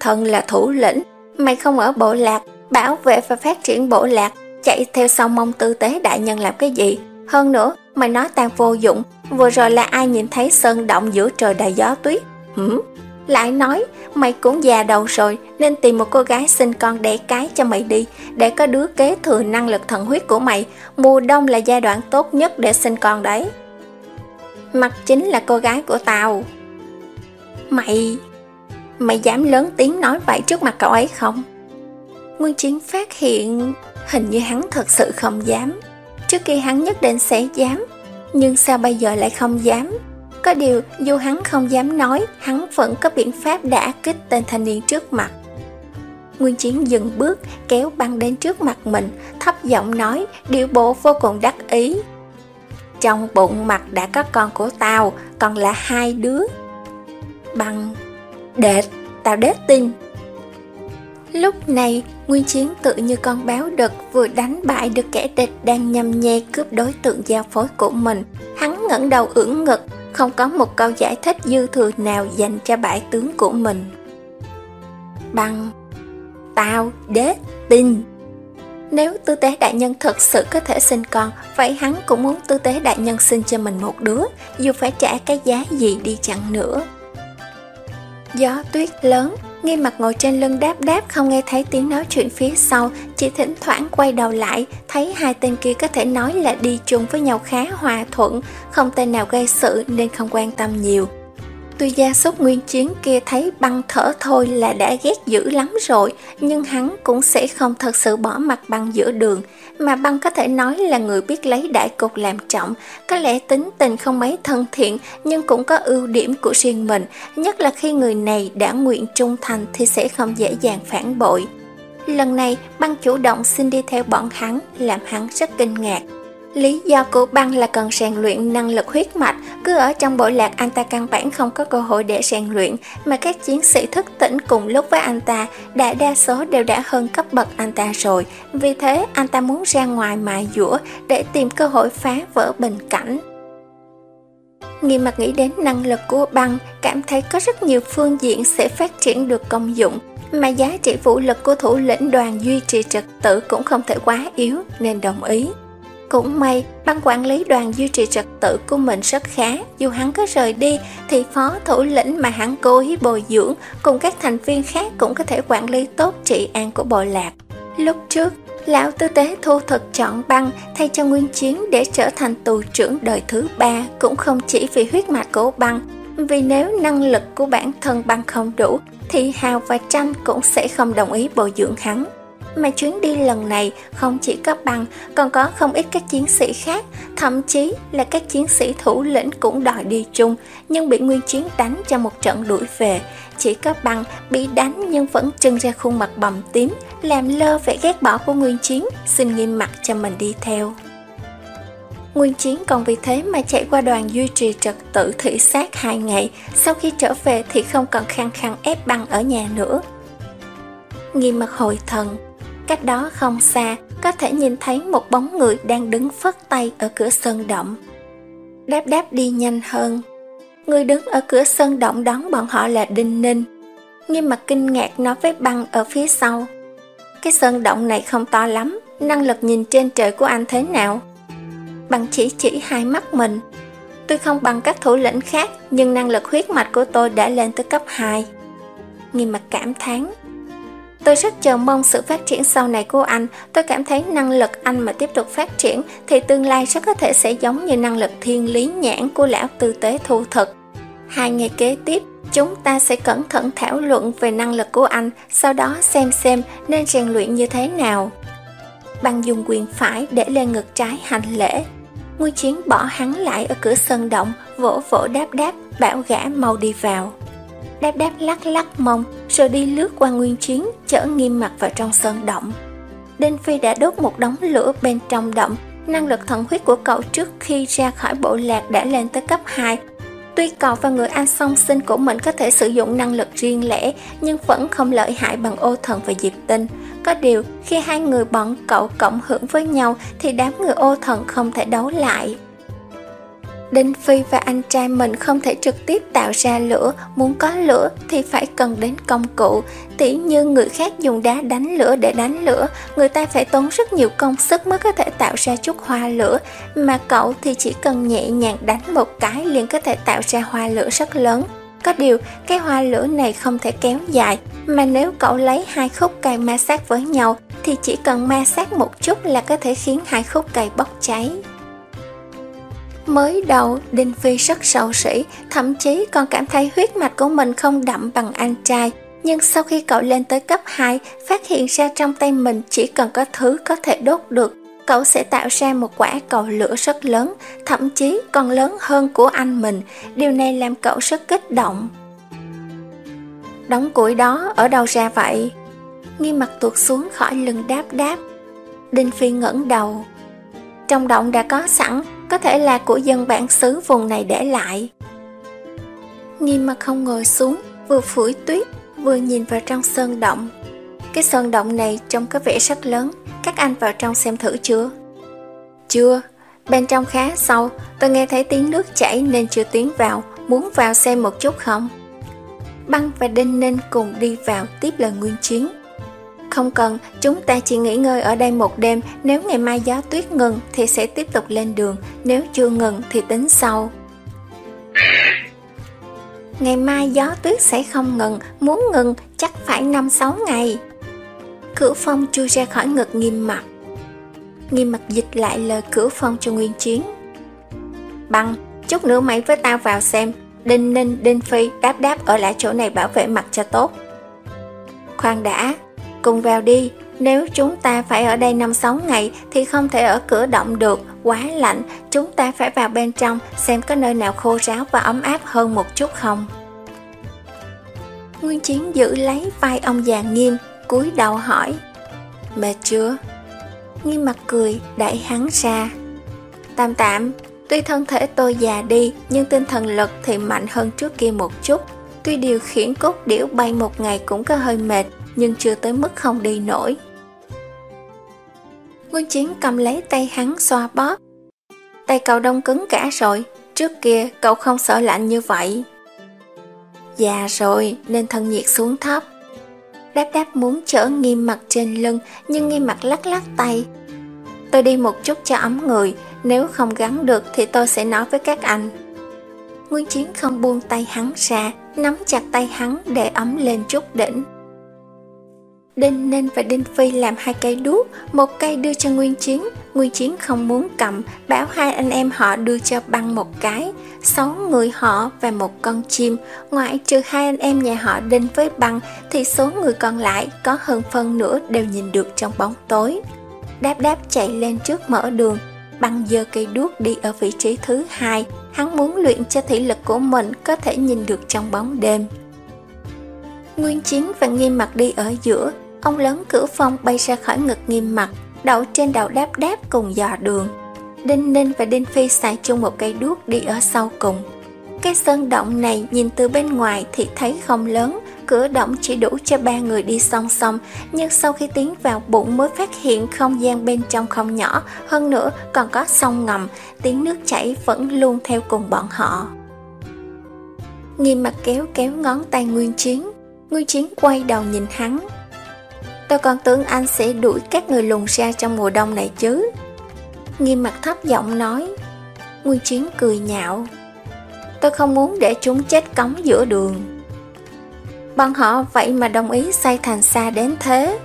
Thần là thủ lĩnh, mày không ở bộ lạc, bảo vệ và phát triển bộ lạc, chạy theo sau mong tư tế đại nhân làm cái gì? Hơn nữa, mày nói tao vô dụng, vừa rồi là ai nhìn thấy sơn động giữa trời đầy gió tuyết? Hửm? Lại nói, mày cũng già đầu rồi nên tìm một cô gái sinh con đẻ cái cho mày đi, để có đứa kế thừa năng lực thần huyết của mày. Mùa đông là giai đoạn tốt nhất để sinh con đấy. Mặt chính là cô gái của tao. Mày... Mày dám lớn tiếng nói vậy trước mặt cậu ấy không? Nguyên Chiến phát hiện hình như hắn thật sự không dám. Trước kia hắn nhất định sẽ dám, nhưng sao bây giờ lại không dám? Có điều, dù hắn không dám nói, hắn vẫn có biện pháp đã kích tên thanh niên trước mặt. Nguyên Chiến dừng bước, kéo băng đến trước mặt mình, thấp giọng nói, điều bộ vô cùng đắc ý. Trong bụng mặt đã có con của tao, còn là hai đứa. Băng, đệt, tao đết tin. Lúc này, Nguyên Chiến tự như con báo đực vừa đánh bại được kẻ địch đang nhầm nhe cướp đối tượng giao phối của mình. Hắn ngẩng đầu ưỡn ngực, không có một câu giải thích dư thừa nào dành cho bãi tướng của mình. Bằng Tao đế tin Nếu tư tế đại nhân thật sự có thể sinh con Vậy hắn cũng muốn tư tế đại nhân sinh cho mình một đứa Dù phải trả cái giá gì đi chăng nữa Gió tuyết lớn Nghi mặt ngồi trên lưng đáp đáp không nghe thấy tiếng nói chuyện phía sau, chỉ thỉnh thoảng quay đầu lại, thấy hai tên kia có thể nói là đi chung với nhau khá hòa thuận, không tên nào gây sự nên không quan tâm nhiều. Tuy gia súc nguyên chiến kia thấy băng thở thôi là đã ghét dữ lắm rồi, nhưng hắn cũng sẽ không thật sự bỏ mặt băng giữa đường, mà băng có thể nói là người biết lấy đại cục làm trọng, có lẽ tính tình không mấy thân thiện nhưng cũng có ưu điểm của riêng mình, nhất là khi người này đã nguyện trung thành thì sẽ không dễ dàng phản bội. Lần này, băng chủ động xin đi theo bọn hắn, làm hắn rất kinh ngạc. Lý do của băng là cần rèn luyện năng lực huyết mạch, cứ ở trong bộ lạc anh ta căn bản không có cơ hội để rèn luyện, mà các chiến sĩ thức tỉnh cùng lúc với anh ta, đại đa số đều đã hơn cấp bậc anh ta rồi, vì thế anh ta muốn ra ngoài mài dũa để tìm cơ hội phá vỡ bình cảnh. Nghiêm mặt nghĩ đến năng lực của băng, cảm thấy có rất nhiều phương diện sẽ phát triển được công dụng, mà giá trị vũ lực của thủ lĩnh đoàn duy trì trật tự cũng không thể quá yếu nên đồng ý. Cũng may, ban quản lý đoàn duy trì trật tự của mình rất khá, dù hắn có rời đi thì phó thủ lĩnh mà hắn cố ý bồi dưỡng cùng các thành viên khác cũng có thể quản lý tốt trị an của bộ lạc. Lúc trước, lão tư tế thu thực chọn băng thay cho nguyên chiến để trở thành tù trưởng đời thứ ba cũng không chỉ vì huyết mạch của băng, vì nếu năng lực của bản thân băng không đủ thì Hào và Tranh cũng sẽ không đồng ý bồi dưỡng hắn mà chuyến đi lần này không chỉ có bằng còn có không ít các chiến sĩ khác, thậm chí là các chiến sĩ thủ lĩnh cũng đòi đi chung, nhưng bị Nguyên Chiến đánh cho một trận đuổi về. Chỉ có bằng bị đánh nhưng vẫn trưng ra khuôn mặt bầm tím, làm lơ vẻ ghét bỏ của Nguyên Chiến, xin nghiêm mặt cho mình đi theo. Nguyên Chiến còn vì thế mà chạy qua đoàn duy trì trật tự thị sát hai ngày, sau khi trở về thì không còn khăng khăng ép băng ở nhà nữa. nghi mặt hồi thần, Cách đó không xa, có thể nhìn thấy một bóng người đang đứng phất tay ở cửa sân động. Đáp đáp đi nhanh hơn. Người đứng ở cửa sân động đón bọn họ là Đinh Ninh. Nghiêm mặt kinh ngạc nói với băng ở phía sau. Cái sân động này không to lắm, năng lực nhìn trên trời của anh thế nào? Bằng chỉ chỉ hai mắt mình. Tôi không bằng các thủ lĩnh khác, nhưng năng lực huyết mạch của tôi đã lên tới cấp 2. Nghiêm mặt cảm thán Tôi rất chờ mong sự phát triển sau này của anh. Tôi cảm thấy năng lực anh mà tiếp tục phát triển thì tương lai rất có thể sẽ giống như năng lực thiên lý nhãn của lão tư tế thu thực. Hai ngày kế tiếp, chúng ta sẽ cẩn thận thảo luận về năng lực của anh, sau đó xem xem nên rèn luyện như thế nào. Bằng dùng quyền phải để lên ngực trái hành lễ. Ngôi Chiến bỏ hắn lại ở cửa sân động, vỗ vỗ đáp đáp, bảo gã mau đi vào. Đáp đáp lắc lắc mông, rồi đi lướt qua Nguyên Chiến, chở nghiêm mặt vào trong sơn động. Đinh Phi đã đốt một đống lửa bên trong động, năng lực thần huyết của cậu trước khi ra khỏi bộ lạc đã lên tới cấp 2. Tuy cậu và người anh song sinh của mình có thể sử dụng năng lực riêng lẻ, nhưng vẫn không lợi hại bằng ô thần và diệp tinh. Có điều, khi hai người bọn cậu cộng hưởng với nhau thì đám người ô thần không thể đấu lại. Đinh Phi và anh trai mình không thể trực tiếp tạo ra lửa, muốn có lửa thì phải cần đến công cụ. Tỉ như người khác dùng đá đánh lửa để đánh lửa, người ta phải tốn rất nhiều công sức mới có thể tạo ra chút hoa lửa, mà cậu thì chỉ cần nhẹ nhàng đánh một cái liền có thể tạo ra hoa lửa rất lớn. Có điều, cái hoa lửa này không thể kéo dài, mà nếu cậu lấy hai khúc cây ma sát với nhau thì chỉ cần ma sát một chút là có thể khiến hai khúc cây bốc cháy. Mới đầu, Đinh Phi rất sầu sỉ, thậm chí còn cảm thấy huyết mạch của mình không đậm bằng anh trai. Nhưng sau khi cậu lên tới cấp 2, phát hiện ra trong tay mình chỉ cần có thứ có thể đốt được, cậu sẽ tạo ra một quả cầu lửa rất lớn, thậm chí còn lớn hơn của anh mình. Điều này làm cậu rất kích động. Đóng củi đó ở đâu ra vậy? Nghi mặt tuột xuống khỏi lưng đáp đáp. Đinh Phi ngẩng đầu. Trong động đã có sẵn, có thể là của dân bản xứ vùng này để lại. Nghiêm mặt không ngồi xuống, vừa phủi tuyết, vừa nhìn vào trong sơn động. Cái sơn động này trông có vẻ rất lớn, các anh vào trong xem thử chưa? Chưa, bên trong khá sâu, tôi nghe thấy tiếng nước chảy nên chưa tiến vào, muốn vào xem một chút không? Băng và Đinh Ninh cùng đi vào tiếp lời nguyên chiến. Không cần, chúng ta chỉ nghỉ ngơi ở đây một đêm, nếu ngày mai gió tuyết ngừng thì sẽ tiếp tục lên đường, nếu chưa ngừng thì tính sau. Ngày mai gió tuyết sẽ không ngừng, muốn ngừng chắc phải 5-6 ngày. Cửu phong chui ra khỏi ngực nghiêm mặt. Nghiêm mặt dịch lại lời cửu phong cho Nguyên Chiến. Băng, chút nữa mày với tao vào xem, Đinh Ninh, Đinh Phi đáp đáp ở lại chỗ này bảo vệ mặt cho tốt. Khoan đã, cùng vào đi, nếu chúng ta phải ở đây 5-6 ngày thì không thể ở cửa động được, quá lạnh, chúng ta phải vào bên trong xem có nơi nào khô ráo và ấm áp hơn một chút không. Nguyên Chiến giữ lấy vai ông già nghiêm, cúi đầu hỏi, mệt chưa? Nghiêm mặt cười, đẩy hắn ra. Tạm tạm, tuy thân thể tôi già đi nhưng tinh thần lực thì mạnh hơn trước kia một chút. Tuy điều khiển cốt điểu bay một ngày cũng có hơi mệt, nhưng chưa tới mức không đi nổi. Nguyên Chiến cầm lấy tay hắn xoa bóp. Tay cậu đông cứng cả rồi, trước kia cậu không sợ lạnh như vậy. Già rồi nên thân nhiệt xuống thấp. Đáp đáp muốn chở nghiêm mặt trên lưng nhưng nghiêm mặt lắc lắc tay. Tôi đi một chút cho ấm người, nếu không gắn được thì tôi sẽ nói với các anh. Nguyên Chiến không buông tay hắn ra, nắm chặt tay hắn để ấm lên chút đỉnh. Đinh Ninh và Đinh Phi làm hai cây đuốc, một cây đưa cho Nguyên Chiến, Nguyên Chiến không muốn cầm, bảo hai anh em họ đưa cho băng một cái, sáu người họ và một con chim, ngoại trừ hai anh em nhà họ Đinh với băng thì số người còn lại có hơn phân nửa đều nhìn được trong bóng tối. Đáp đáp chạy lên trước mở đường, băng dơ cây đuốc đi ở vị trí thứ hai, hắn muốn luyện cho thị lực của mình có thể nhìn được trong bóng đêm. Nguyên Chiến và Nghiêm Mặt đi ở giữa, Ông lớn cửu phong bay ra khỏi ngực nghiêm mặt, đậu trên đầu đáp đáp cùng dò đường. Đinh Ninh và Đinh Phi xài chung một cây đuốc đi ở sau cùng. Cái sân động này nhìn từ bên ngoài thì thấy không lớn, cửa động chỉ đủ cho ba người đi song song, nhưng sau khi tiến vào bụng mới phát hiện không gian bên trong không nhỏ, hơn nữa còn có sông ngầm, tiếng nước chảy vẫn luôn theo cùng bọn họ. Nghiêm mặt kéo kéo ngón tay Nguyên Chiến, Nguyên Chiến quay đầu nhìn hắn, Tôi còn tưởng anh sẽ đuổi các người lùn ra trong mùa đông này chứ. Nghiêm mặt thấp giọng nói. Nguyên Chiến cười nhạo. Tôi không muốn để chúng chết cống giữa đường. Bọn họ vậy mà đồng ý xây thành xa đến thế.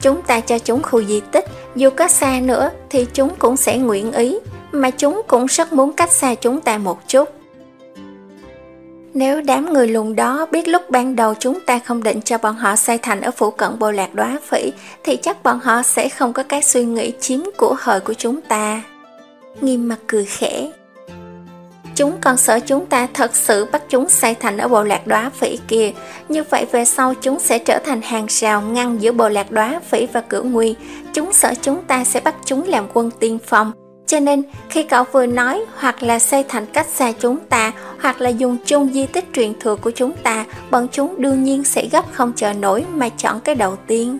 Chúng ta cho chúng khu di tích. Dù có xa nữa thì chúng cũng sẽ nguyện ý. Mà chúng cũng rất muốn cách xa chúng ta một chút nếu đám người lùn đó biết lúc ban đầu chúng ta không định cho bọn họ xây thành ở phủ cận bộ lạc đoá phỉ, thì chắc bọn họ sẽ không có cái suy nghĩ chiếm của hời của chúng ta. Nghiêm mặt cười khẽ. Chúng còn sợ chúng ta thật sự bắt chúng xây thành ở bộ lạc đóa phỉ kia, như vậy về sau chúng sẽ trở thành hàng rào ngăn giữa bộ lạc đóa phỉ và cửu nguy. Chúng sợ chúng ta sẽ bắt chúng làm quân tiên phong, cho nên, khi cậu vừa nói hoặc là xây thành cách xa chúng ta, hoặc là dùng chung di tích truyền thừa của chúng ta, bọn chúng đương nhiên sẽ gấp không chờ nổi mà chọn cái đầu tiên.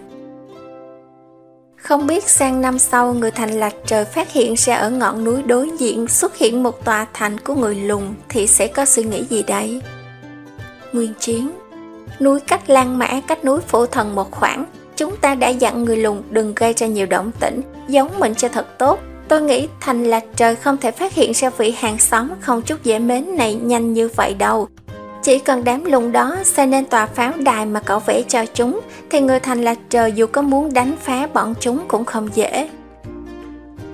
Không biết sang năm sau người thành lạch trời phát hiện ra ở ngọn núi đối diện xuất hiện một tòa thành của người lùng thì sẽ có suy nghĩ gì đây? Nguyên chiến Núi cách Lan Mã cách núi Phổ Thần một khoảng Chúng ta đã dặn người lùng đừng gây ra nhiều động tĩnh Giống mình cho thật tốt Tôi nghĩ thành lạc trời không thể phát hiện ra vị hàng xóm không chút dễ mến này nhanh như vậy đâu. Chỉ cần đám lùng đó xây nên tòa pháo đài mà cậu vẽ cho chúng, thì người thành lạc trời dù có muốn đánh phá bọn chúng cũng không dễ.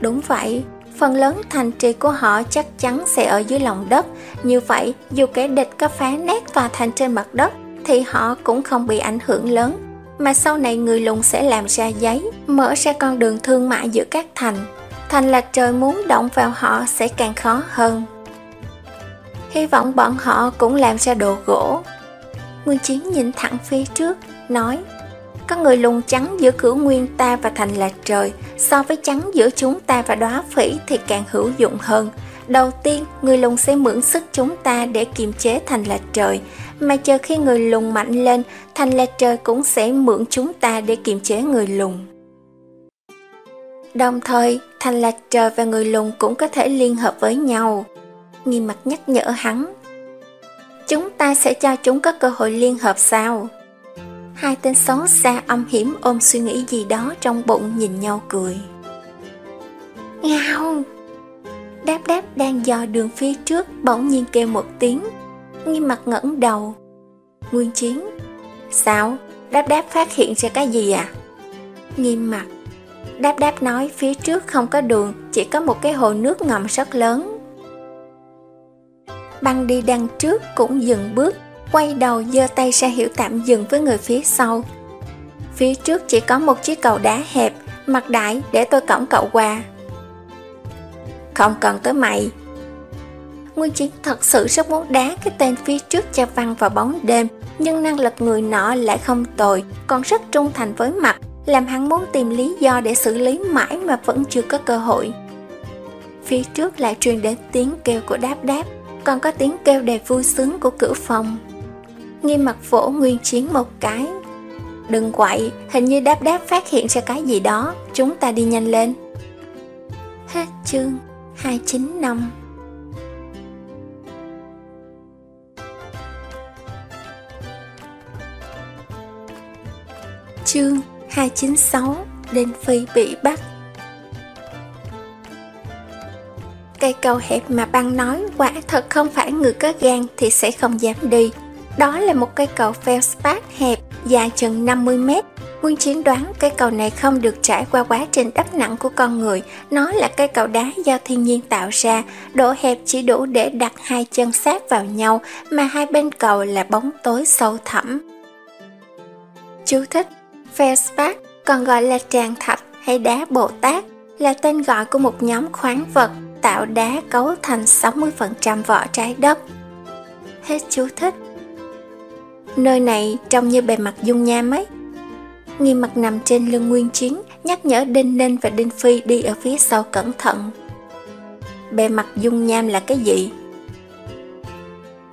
Đúng vậy, phần lớn thành trì của họ chắc chắn sẽ ở dưới lòng đất. Như vậy, dù kẻ địch có phá nát tòa thành trên mặt đất, thì họ cũng không bị ảnh hưởng lớn. Mà sau này người lùng sẽ làm ra giấy, mở ra con đường thương mại giữa các thành, thành là trời muốn động vào họ sẽ càng khó hơn. Hy vọng bọn họ cũng làm ra đồ gỗ. Nguyên Chiến nhìn thẳng phía trước, nói Có người lùng trắng giữa cửu nguyên ta và thành là trời, so với trắng giữa chúng ta và đóa phỉ thì càng hữu dụng hơn. Đầu tiên, người lùng sẽ mượn sức chúng ta để kiềm chế thành là trời, mà chờ khi người lùng mạnh lên, thành là trời cũng sẽ mượn chúng ta để kiềm chế người lùng. Đồng thời, Thành Lạc Trời và người lùn cũng có thể liên hợp với nhau. Nghi mặt nhắc nhở hắn. Chúng ta sẽ cho chúng có cơ hội liên hợp sao? Hai tên xấu xa âm hiểm ôm suy nghĩ gì đó trong bụng nhìn nhau cười. Ngao! Đáp đáp đang dò đường phía trước bỗng nhiên kêu một tiếng. Nghi mặt ngẩng đầu. Nguyên chiến. Sao? Đáp đáp phát hiện ra cái gì à? Nghiêm mặt Đáp đáp nói phía trước không có đường, chỉ có một cái hồ nước ngầm rất lớn. Băng đi đằng trước cũng dừng bước, quay đầu giơ tay ra hiểu tạm dừng với người phía sau. Phía trước chỉ có một chiếc cầu đá hẹp, mặt đại để tôi cõng cậu qua. Không cần tới mày. Nguyên Chiến thật sự rất muốn đá cái tên phía trước cho văng vào bóng đêm, nhưng năng lực người nọ lại không tồi, còn rất trung thành với mặt, làm hắn muốn tìm lý do để xử lý mãi mà vẫn chưa có cơ hội. Phía trước lại truyền đến tiếng kêu của đáp đáp, còn có tiếng kêu đầy vui sướng của cửa phòng. Nghiêm mặt vỗ nguyên chiến một cái. Đừng quậy, hình như đáp đáp phát hiện ra cái gì đó, chúng ta đi nhanh lên. Hết chương 295 Chương 296 Đinh Phi bị bắt Cây cầu hẹp mà băng nói quả thật không phải người có gan thì sẽ không dám đi. Đó là một cây cầu feldspar hẹp, dài chừng 50 mét. Quân chiến đoán cây cầu này không được trải qua quá trình đắp nặng của con người, nó là cây cầu đá do thiên nhiên tạo ra, độ hẹp chỉ đủ để đặt hai chân sát vào nhau, mà hai bên cầu là bóng tối sâu thẳm. Chú thích Feldspar còn gọi là tràng thạch hay đá Bồ Tát là tên gọi của một nhóm khoáng vật tạo đá cấu thành 60% vỏ trái đất. Hết chú thích. Nơi này trông như bề mặt dung nham ấy. Nghi mặt nằm trên lưng nguyên chiến, nhắc nhở Đinh Ninh và Đinh Phi đi ở phía sau cẩn thận. Bề mặt dung nham là cái gì?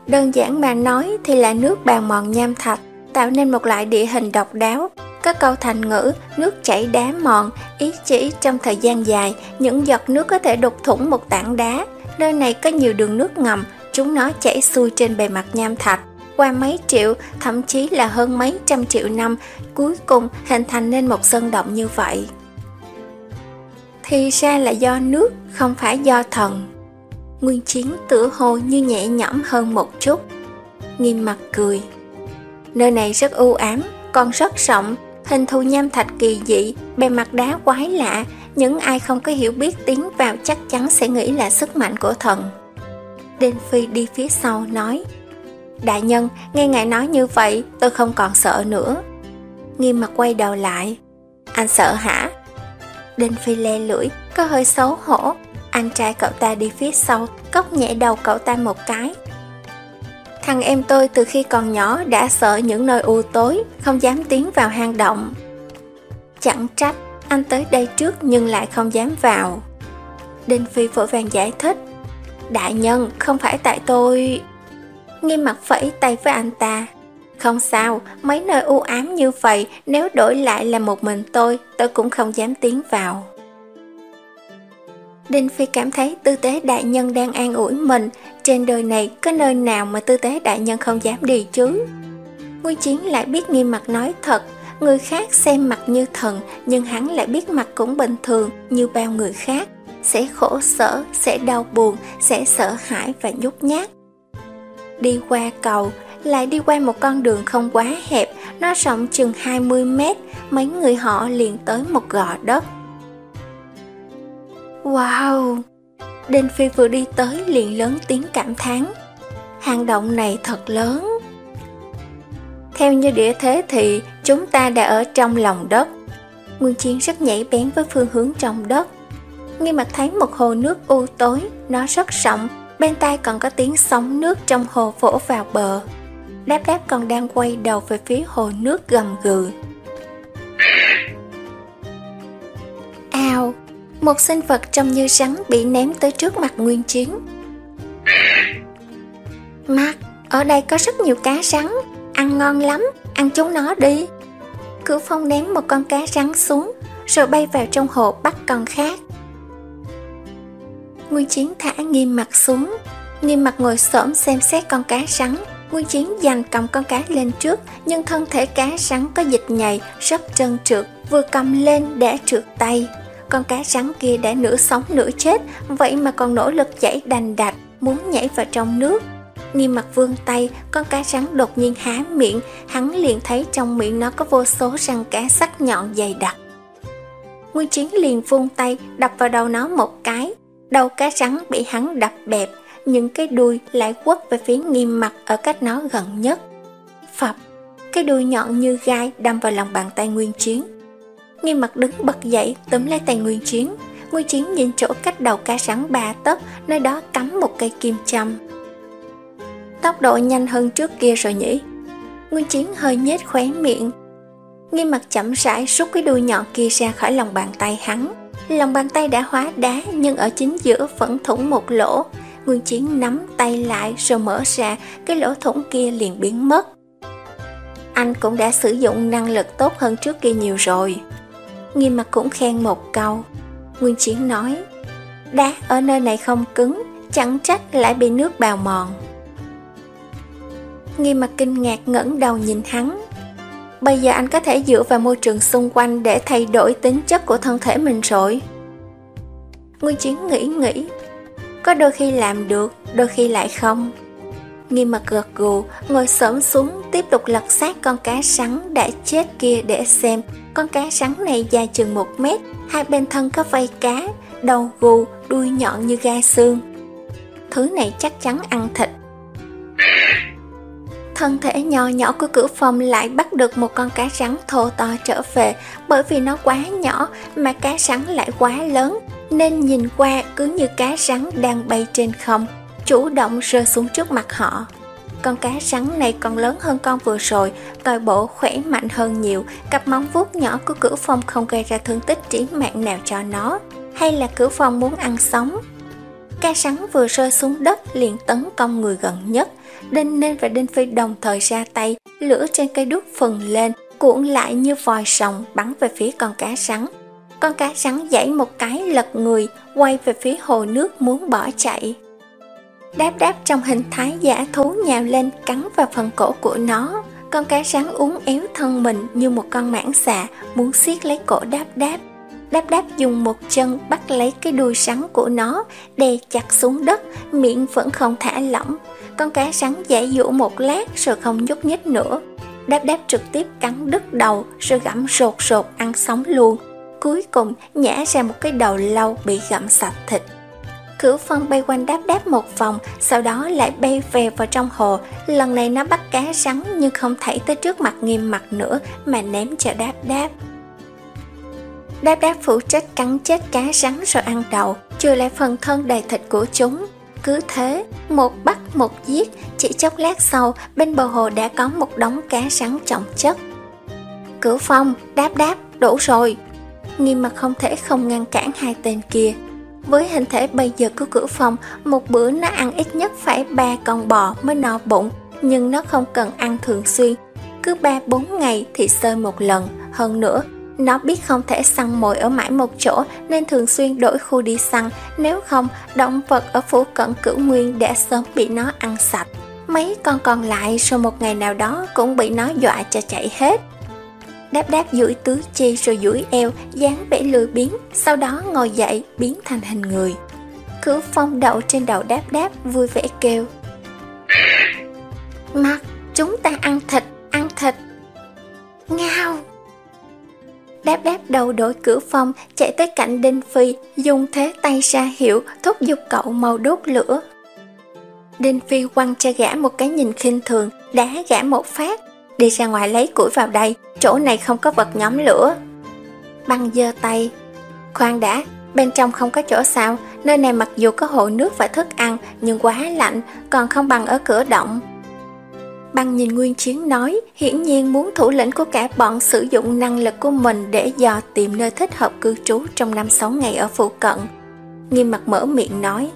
Đơn giản mà nói thì là nước bào mòn nham thạch, tạo nên một loại địa hình độc đáo, các câu thành ngữ nước chảy đá mòn, ý chỉ trong thời gian dài, những giọt nước có thể đục thủng một tảng đá. Nơi này có nhiều đường nước ngầm, chúng nó chảy xuôi trên bề mặt nham thạch. Qua mấy triệu, thậm chí là hơn mấy trăm triệu năm, cuối cùng hình thành nên một sơn động như vậy. Thì ra là do nước, không phải do thần. Nguyên chiến tựa hồ như nhẹ nhõm hơn một chút. Nghiêm mặt cười. Nơi này rất u ám, còn rất rộng, Hình thù nham thạch kỳ dị, bề mặt đá quái lạ, những ai không có hiểu biết tiến vào chắc chắn sẽ nghĩ là sức mạnh của thần. Đinh Phi đi phía sau nói Đại nhân, nghe ngài nói như vậy, tôi không còn sợ nữa. Nghiêm mặt quay đầu lại Anh sợ hả? Đinh Phi le lưỡi, có hơi xấu hổ. Anh trai cậu ta đi phía sau, cốc nhẹ đầu cậu ta một cái. Thằng em tôi từ khi còn nhỏ đã sợ những nơi u tối, không dám tiến vào hang động. Chẳng trách, anh tới đây trước nhưng lại không dám vào. Đinh Phi vội vàng giải thích. Đại nhân, không phải tại tôi... Nghiêm mặt phẩy tay với anh ta. Không sao, mấy nơi u ám như vậy, nếu đổi lại là một mình tôi, tôi cũng không dám tiến vào. Đinh Phi cảm thấy tư tế đại nhân đang an ủi mình, trên đời này có nơi nào mà tư tế đại nhân không dám đi chứ? Nguyên Chiến lại biết nghiêm mặt nói thật, người khác xem mặt như thần, nhưng hắn lại biết mặt cũng bình thường như bao người khác, sẽ khổ sở, sẽ đau buồn, sẽ sợ hãi và nhút nhát. Đi qua cầu, lại đi qua một con đường không quá hẹp, nó rộng chừng 20 mét, mấy người họ liền tới một gò đất. Wow! Đinh Phi vừa đi tới liền lớn tiếng cảm thán. Hang động này thật lớn. Theo như địa thế thì chúng ta đã ở trong lòng đất. Nguyên Chiến rất nhảy bén với phương hướng trong đất. Nghi mặt thấy một hồ nước u tối, nó rất rộng, bên tai còn có tiếng sóng nước trong hồ vỗ vào bờ. Đáp đáp còn đang quay đầu về phía hồ nước gầm gừ. Ao, một sinh vật trông như rắn bị ném tới trước mặt Nguyên Chiến. mặt ở đây có rất nhiều cá rắn, ăn ngon lắm, ăn chúng nó đi. Cửu Phong ném một con cá rắn xuống, rồi bay vào trong hồ bắt con khác. Nguyên Chiến thả nghiêm mặt xuống, nghiêm mặt ngồi xổm xem xét con cá rắn. Nguyên Chiến giành cầm con cá lên trước, nhưng thân thể cá rắn có dịch nhầy, rất trơn trượt, vừa cầm lên đã trượt tay. Con cá rắn kia đã nửa sống nửa chết, vậy mà còn nỗ lực chảy đành đạch, muốn nhảy vào trong nước. Nghiêm mặt vươn tay, con cá rắn đột nhiên há miệng, hắn liền thấy trong miệng nó có vô số răng cá sắc nhọn dày đặc. Nguyên Chiến liền vung tay đập vào đầu nó một cái, đầu cá rắn bị hắn đập bẹp, những cái đuôi lại quất về phía nghiêm mặt ở cách nó gần nhất. Phập, cái đuôi nhọn như gai đâm vào lòng bàn tay Nguyên Chiến. Nghiêm mặt đứng bật dậy túm lấy tay Nguyên Chiến. Nguyên Chiến nhìn chỗ cách đầu cá sắn ba tấc, nơi đó cắm một cây kim châm. Tốc độ nhanh hơn trước kia rồi nhỉ? Nguyên Chiến hơi nhếch khóe miệng. Nghiêm mặt chậm rãi rút cái đuôi nhọn kia ra khỏi lòng bàn tay hắn. Lòng bàn tay đã hóa đá nhưng ở chính giữa vẫn thủng một lỗ. Nguyên Chiến nắm tay lại rồi mở ra, cái lỗ thủng kia liền biến mất. Anh cũng đã sử dụng năng lực tốt hơn trước kia nhiều rồi. Nghiêm mặt cũng khen một câu. Nguyên Chiến nói, đá ở nơi này không cứng, chẳng trách lại bị nước bào mòn. Nghiêm mặt kinh ngạc ngẩng đầu nhìn hắn. Bây giờ anh có thể dựa vào môi trường xung quanh để thay đổi tính chất của thân thể mình rồi. Nguyên Chiến nghĩ nghĩ, có đôi khi làm được, đôi khi lại không. Nghiêm mặt gật gù, ngồi xổm xuống tiếp tục lật xác con cá sắn đã chết kia để xem con cá rắn này dài chừng một mét, hai bên thân có vây cá, đầu gù, đuôi nhọn như gai xương. Thứ này chắc chắn ăn thịt. Thân thể nhỏ nhỏ của cửa phòng lại bắt được một con cá rắn thô to trở về bởi vì nó quá nhỏ mà cá rắn lại quá lớn nên nhìn qua cứ như cá rắn đang bay trên không, chủ động rơi xuống trước mặt họ. Con cá rắn này còn lớn hơn con vừa rồi, toàn bộ khỏe mạnh hơn nhiều, cặp móng vuốt nhỏ của cửu phong không gây ra thương tích trí mạng nào cho nó. Hay là cửu phong muốn ăn sống? Cá rắn vừa rơi xuống đất liền tấn công người gần nhất. Đinh Nên và Đinh Phi đồng thời ra tay, lửa trên cây đuốc phừng lên, cuộn lại như vòi sòng bắn về phía con cá rắn. Con cá rắn giãy một cái lật người, quay về phía hồ nước muốn bỏ chạy. Đáp đáp trong hình thái giả thú nhào lên cắn vào phần cổ của nó. Con cá rắn uốn éo thân mình như một con mãng xà muốn siết lấy cổ đáp đáp. Đáp đáp dùng một chân bắt lấy cái đuôi rắn của nó, đè chặt xuống đất, miệng vẫn không thả lỏng. Con cá rắn giải dụ một lát rồi không nhúc nhích nữa. Đáp đáp trực tiếp cắn đứt đầu rồi gặm rột rột ăn sống luôn. Cuối cùng nhả ra một cái đầu lâu bị gặm sạch thịt. Cửu phân bay quanh đáp đáp một vòng, sau đó lại bay về vào trong hồ. Lần này nó bắt cá rắn nhưng không thấy tới trước mặt nghiêm mặt nữa mà ném cho đáp đáp. Đáp đáp phụ trách cắn chết cá rắn rồi ăn đầu, trừ lại phần thân đầy thịt của chúng. Cứ thế, một bắt một giết, chỉ chốc lát sau, bên bờ hồ đã có một đống cá rắn trọng chất. Cửu phong, đáp đáp, đủ rồi. Nghiêm mặt không thể không ngăn cản hai tên kia. Với hình thể bây giờ của cửa phòng, một bữa nó ăn ít nhất phải ba con bò mới no bụng, nhưng nó không cần ăn thường xuyên. Cứ ba bốn ngày thì sơi một lần, hơn nữa nó biết không thể săn mồi ở mãi một chỗ nên thường xuyên đổi khu đi săn, nếu không, động vật ở phủ cận cửu nguyên đã sớm bị nó ăn sạch. Mấy con còn lại sau một ngày nào đó cũng bị nó dọa cho chạy hết. Đáp đáp duỗi tứ chi rồi duỗi eo, dáng vẻ lười biếng, sau đó ngồi dậy biến thành hình người. Cửu phong đậu trên đầu đáp đáp vui vẻ kêu. Mặt, chúng ta ăn thịt, ăn thịt. Ngao! đáp đáp đầu đổi cửa phong chạy tới cạnh Đinh Phi, dùng thế tay ra hiệu thúc giục cậu mau đốt lửa. Đinh Phi quăng cho gã một cái nhìn khinh thường, đá gã một phát, đi ra ngoài lấy củi vào đây, chỗ này không có vật nhóm lửa. Băng giơ tay, khoan đã, bên trong không có chỗ sao, nơi này mặc dù có hồ nước và thức ăn, nhưng quá lạnh, còn không bằng ở cửa động. Băng nhìn Nguyên Chiến nói, hiển nhiên muốn thủ lĩnh của cả bọn sử dụng năng lực của mình để dò tìm nơi thích hợp cư trú trong năm sáu ngày ở phụ cận. Nghiêm mặt mở miệng nói,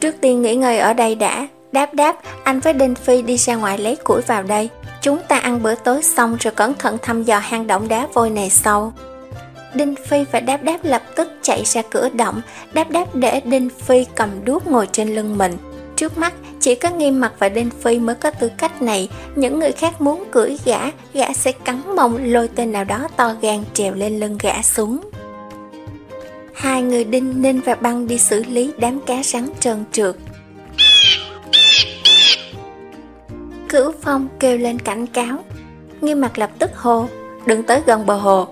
trước tiên nghỉ ngơi ở đây đã, đáp đáp, anh với Đinh Phi đi ra ngoài lấy củi vào đây. Chúng ta ăn bữa tối xong rồi cẩn thận thăm dò hang động đá vôi này sau. Đinh Phi và Đáp Đáp lập tức chạy ra cửa động, Đáp Đáp để Đinh Phi cầm đuốc ngồi trên lưng mình. Trước mắt chỉ có nghiêm mặt và Đinh Phi mới có tư cách này, những người khác muốn cưỡi gã, gã sẽ cắn mông lôi tên nào đó to gan trèo lên lưng gã xuống. Hai người Đinh Ninh và Băng đi xử lý đám cá rắn trơn trượt. Cửu Phong kêu lên cảnh cáo, nghiêm mặt lập tức hô, đừng tới gần bờ hồ.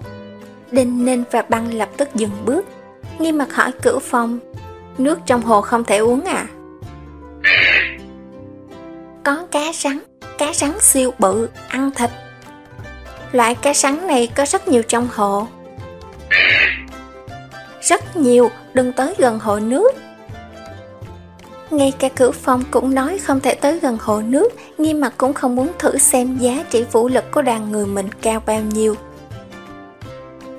Đinh Ninh và Băng lập tức dừng bước, nghiêm mặt hỏi Cửu Phong, nước trong hồ không thể uống à? có cá rắn, cá rắn siêu bự, ăn thịt. Loại cá rắn này có rất nhiều trong hồ. Rất nhiều, đừng tới gần hồ nước. Ngay cả cửu phong cũng nói không thể tới gần hồ nước, nghiêm mặt cũng không muốn thử xem giá trị vũ lực của đoàn người mình cao bao nhiêu.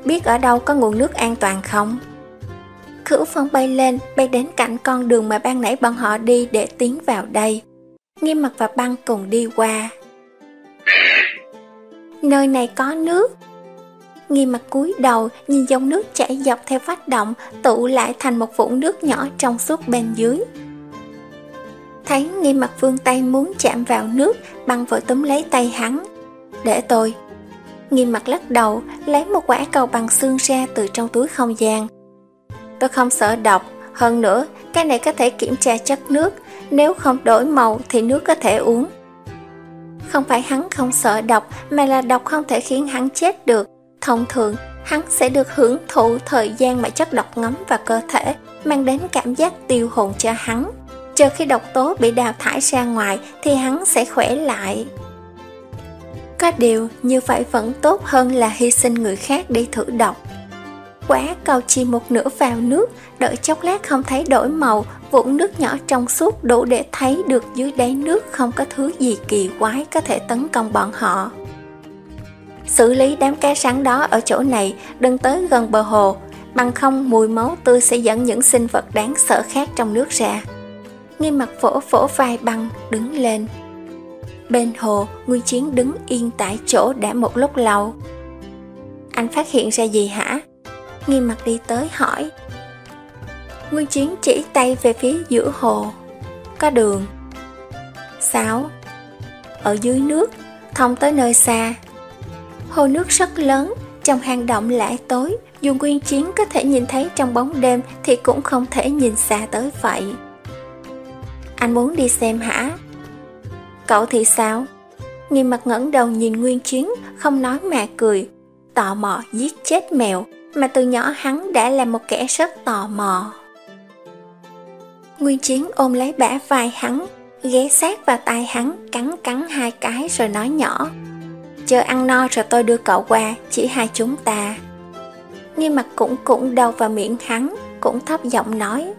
Biết ở đâu có nguồn nước an toàn không? Cửu phong bay lên, bay đến cạnh con đường mà ban nãy bọn họ đi để tiến vào đây. Nghiêm mặt và băng cùng đi qua. Nơi này có nước. nghi mặt cúi đầu nhìn dòng nước chảy dọc theo vách động tụ lại thành một vũng nước nhỏ trong suốt bên dưới. Thấy nghi mặt vương tay muốn chạm vào nước, băng vội túm lấy tay hắn. Để tôi. nghi mặt lắc đầu, lấy một quả cầu bằng xương ra từ trong túi không gian. Tôi không sợ độc, hơn nữa, cái này có thể kiểm tra chất nước, nếu không đổi màu thì nước có thể uống. Không phải hắn không sợ độc, mà là độc không thể khiến hắn chết được. Thông thường, hắn sẽ được hưởng thụ thời gian mà chất độc ngấm vào cơ thể, mang đến cảm giác tiêu hồn cho hắn. Chờ khi độc tố bị đào thải ra ngoài thì hắn sẽ khỏe lại. Có điều, như vậy vẫn tốt hơn là hy sinh người khác đi thử độc. Quá cầu chi một nửa vào nước, đợi chốc lát không thấy đổi màu, vũng nước nhỏ trong suốt đủ để thấy được dưới đáy nước không có thứ gì kỳ quái có thể tấn công bọn họ. Xử lý đám cá sắn đó ở chỗ này, đừng tới gần bờ hồ, bằng không mùi máu tươi sẽ dẫn những sinh vật đáng sợ khác trong nước ra. Nghiêm mặt phổ phổ vai băng, đứng lên. Bên hồ, Nguyên Chiến đứng yên tại chỗ đã một lúc lâu. Anh phát hiện ra gì hả? Nghiêm mặt đi tới hỏi Nguyên Chiến chỉ tay về phía giữa hồ Có đường Sáu Ở dưới nước Thông tới nơi xa Hồ nước rất lớn Trong hang động lại tối Dù Nguyên Chiến có thể nhìn thấy trong bóng đêm Thì cũng không thể nhìn xa tới vậy anh muốn đi xem hả? Cậu thì sao? Nghiêm mặt ngẩng đầu nhìn Nguyên Chiến Không nói mà cười Tò mò giết chết mèo mà từ nhỏ hắn đã là một kẻ rất tò mò. Nguyên Chiến ôm lấy bả vai hắn, ghé sát vào tai hắn, cắn cắn hai cái rồi nói nhỏ. Chờ ăn no rồi tôi đưa cậu qua, chỉ hai chúng ta. Nghi mặt cũng cũng đầu vào miệng hắn, cũng thấp giọng nói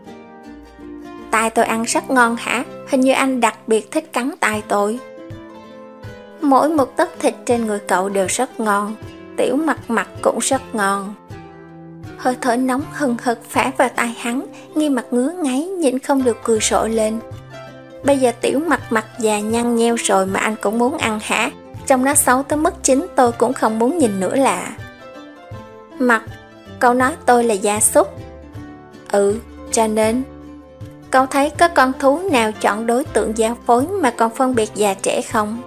Tai tôi ăn rất ngon hả? Hình như anh đặc biệt thích cắn tai tôi. Mỗi một tấc thịt trên người cậu đều rất ngon. Tiểu mặt mặt cũng rất ngon. Hơi thở nóng hừng hực phả vào tai hắn Nghi mặt ngứa ngáy nhịn không được cười sổ lên. Bây giờ tiểu mặt mặt già nhăn nheo rồi mà anh cũng muốn ăn hả? Trong nó xấu tới mức chính tôi cũng không muốn nhìn nữa là Mặt, cậu nói tôi là gia súc. Ừ, cho nên. Cậu thấy có con thú nào chọn đối tượng giao phối mà còn phân biệt già trẻ không?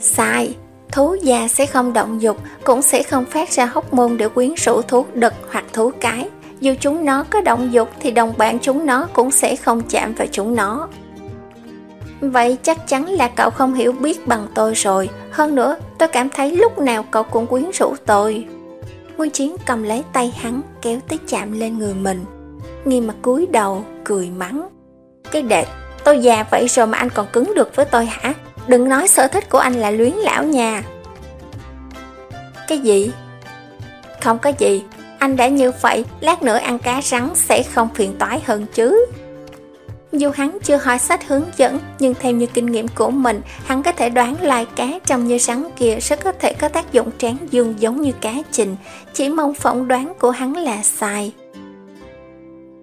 Sai, thú già sẽ không động dục, cũng sẽ không phát ra hóc môn để quyến rũ thú đực hoặc thú cái. Dù chúng nó có động dục thì đồng bạn chúng nó cũng sẽ không chạm vào chúng nó. Vậy chắc chắn là cậu không hiểu biết bằng tôi rồi. Hơn nữa, tôi cảm thấy lúc nào cậu cũng quyến rũ tôi. Nguyên Chiến cầm lấy tay hắn, kéo tới chạm lên người mình. Nghi mà cúi đầu, cười mắng. Cái đệ, tôi già vậy rồi mà anh còn cứng được với tôi hả? Đừng nói sở thích của anh là luyến lão nha. Cái gì? Không có gì, anh đã như vậy, lát nữa ăn cá rắn sẽ không phiền toái hơn chứ. Dù hắn chưa hỏi sách hướng dẫn, nhưng theo như kinh nghiệm của mình, hắn có thể đoán loài cá trong như rắn kia rất có thể có tác dụng tráng dương giống như cá trình, chỉ mong phỏng đoán của hắn là sai.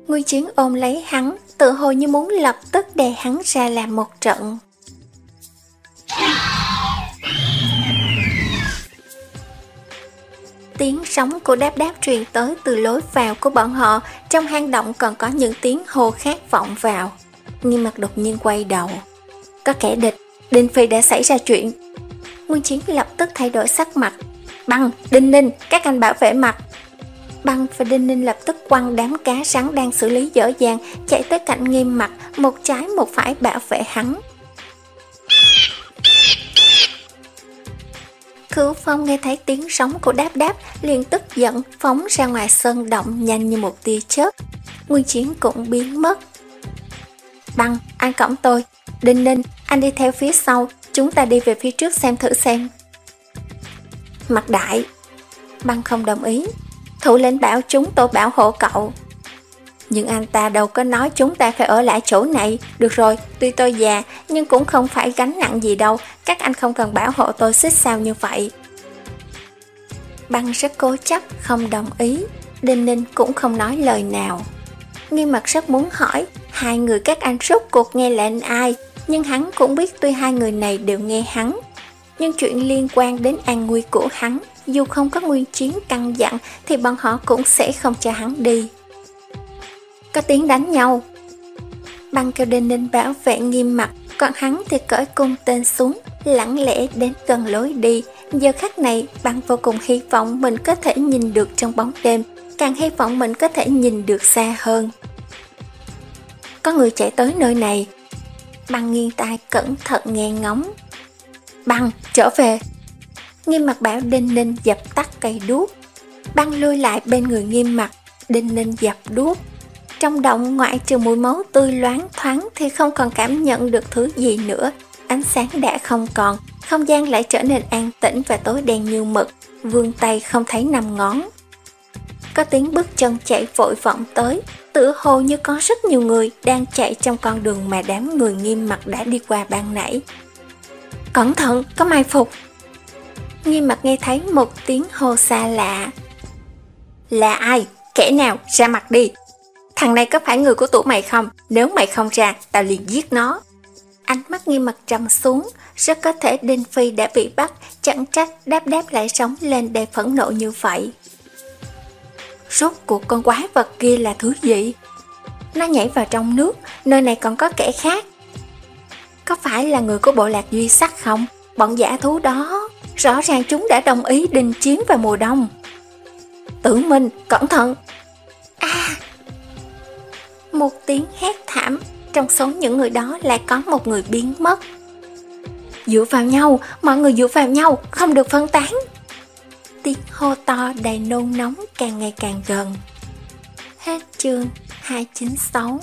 Nguyên chiến ôm lấy hắn, tự hồ như muốn lập tức đè hắn ra làm một trận. Tiếng sóng của đáp đáp truyền tới từ lối vào của bọn họ, trong hang động còn có những tiếng hô khác vọng vào. Nghi mặt đột nhiên quay đầu. Có kẻ địch, Đinh Phi đã xảy ra chuyện. Nguyên Chiến lập tức thay đổi sắc mặt. Băng, Đinh Ninh, các anh bảo vệ mặt. Băng và Đinh Ninh lập tức quăng đám cá rắn đang xử lý dở dàng, chạy tới cạnh nghiêm mặt, một trái một phải bảo vệ hắn. Khửu Phong nghe thấy tiếng sóng của đáp đáp, liền tức giận phóng ra ngoài sân động nhanh như một tia chớp. Nguyên chiến cũng biến mất. Băng, anh cõng tôi. Đinh ninh, anh đi theo phía sau, chúng ta đi về phía trước xem thử xem. Mặt đại. Băng không đồng ý. Thủ lĩnh bảo chúng tôi bảo hộ cậu. Nhưng anh ta đâu có nói chúng ta phải ở lại chỗ này. Được rồi, tuy tôi già, nhưng cũng không phải gánh nặng gì đâu. Các anh không cần bảo hộ tôi xích sao như vậy. Băng rất cố chấp, không đồng ý. Đinh Ninh cũng không nói lời nào. Nghi mặt rất muốn hỏi, hai người các anh rốt cuộc nghe lệnh ai, nhưng hắn cũng biết tuy hai người này đều nghe hắn. Nhưng chuyện liên quan đến an nguy của hắn, dù không có nguyên chiến căng dặn thì bọn họ cũng sẽ không cho hắn đi. Có tiếng đánh nhau. Băng kêu đinh ninh bảo vệ nghiêm mặt, còn hắn thì cởi cung tên xuống, lặng lẽ đến gần lối đi. Giờ khắc này, băng vô cùng hy vọng mình có thể nhìn được trong bóng đêm, càng hy vọng mình có thể nhìn được xa hơn. Có người chạy tới nơi này. Băng nghiêng tai cẩn thận nghe ngóng. Băng, trở về. Nghiêm mặt bảo Đinh Ninh dập tắt cây đuốc. Băng lui lại bên người nghiêm mặt, Đinh Ninh dập đuốc. Trong động ngoại trừ mùi máu tươi loáng thoáng thì không còn cảm nhận được thứ gì nữa. Ánh sáng đã không còn, không gian lại trở nên an tĩnh và tối đen như mực, Vương tay không thấy năm ngón. Có tiếng bước chân chạy vội vọng tới, tựa hồ như có rất nhiều người đang chạy trong con đường mà đám người nghiêm mặt đã đi qua ban nãy. Cẩn thận, có mai phục! Nghiêm mặt nghe thấy một tiếng hô xa lạ. Là ai? Kẻ nào? Ra mặt đi! Thằng này có phải người của tụi mày không? Nếu mày không ra, tao liền giết nó. Ánh mắt nghiêm mặt trầm xuống, rất có thể Đinh Phi đã bị bắt, chẳng trách đáp đáp lại sống lên đầy phẫn nộ như vậy. Rốt cuộc con quái vật kia là thứ gì? Nó nhảy vào trong nước, nơi này còn có kẻ khác. Có phải là người của bộ lạc duy sắc không? Bọn giả thú đó, rõ ràng chúng đã đồng ý đình chiến vào mùa đông. Tử Minh, cẩn thận! À! Một tiếng hét thảm, trong số những người đó lại có một người biến mất. Dựa vào nhau, mọi người dựa vào nhau, không được phân tán. Tiếng hô to đầy nôn nóng càng ngày càng gần. Hết chương 296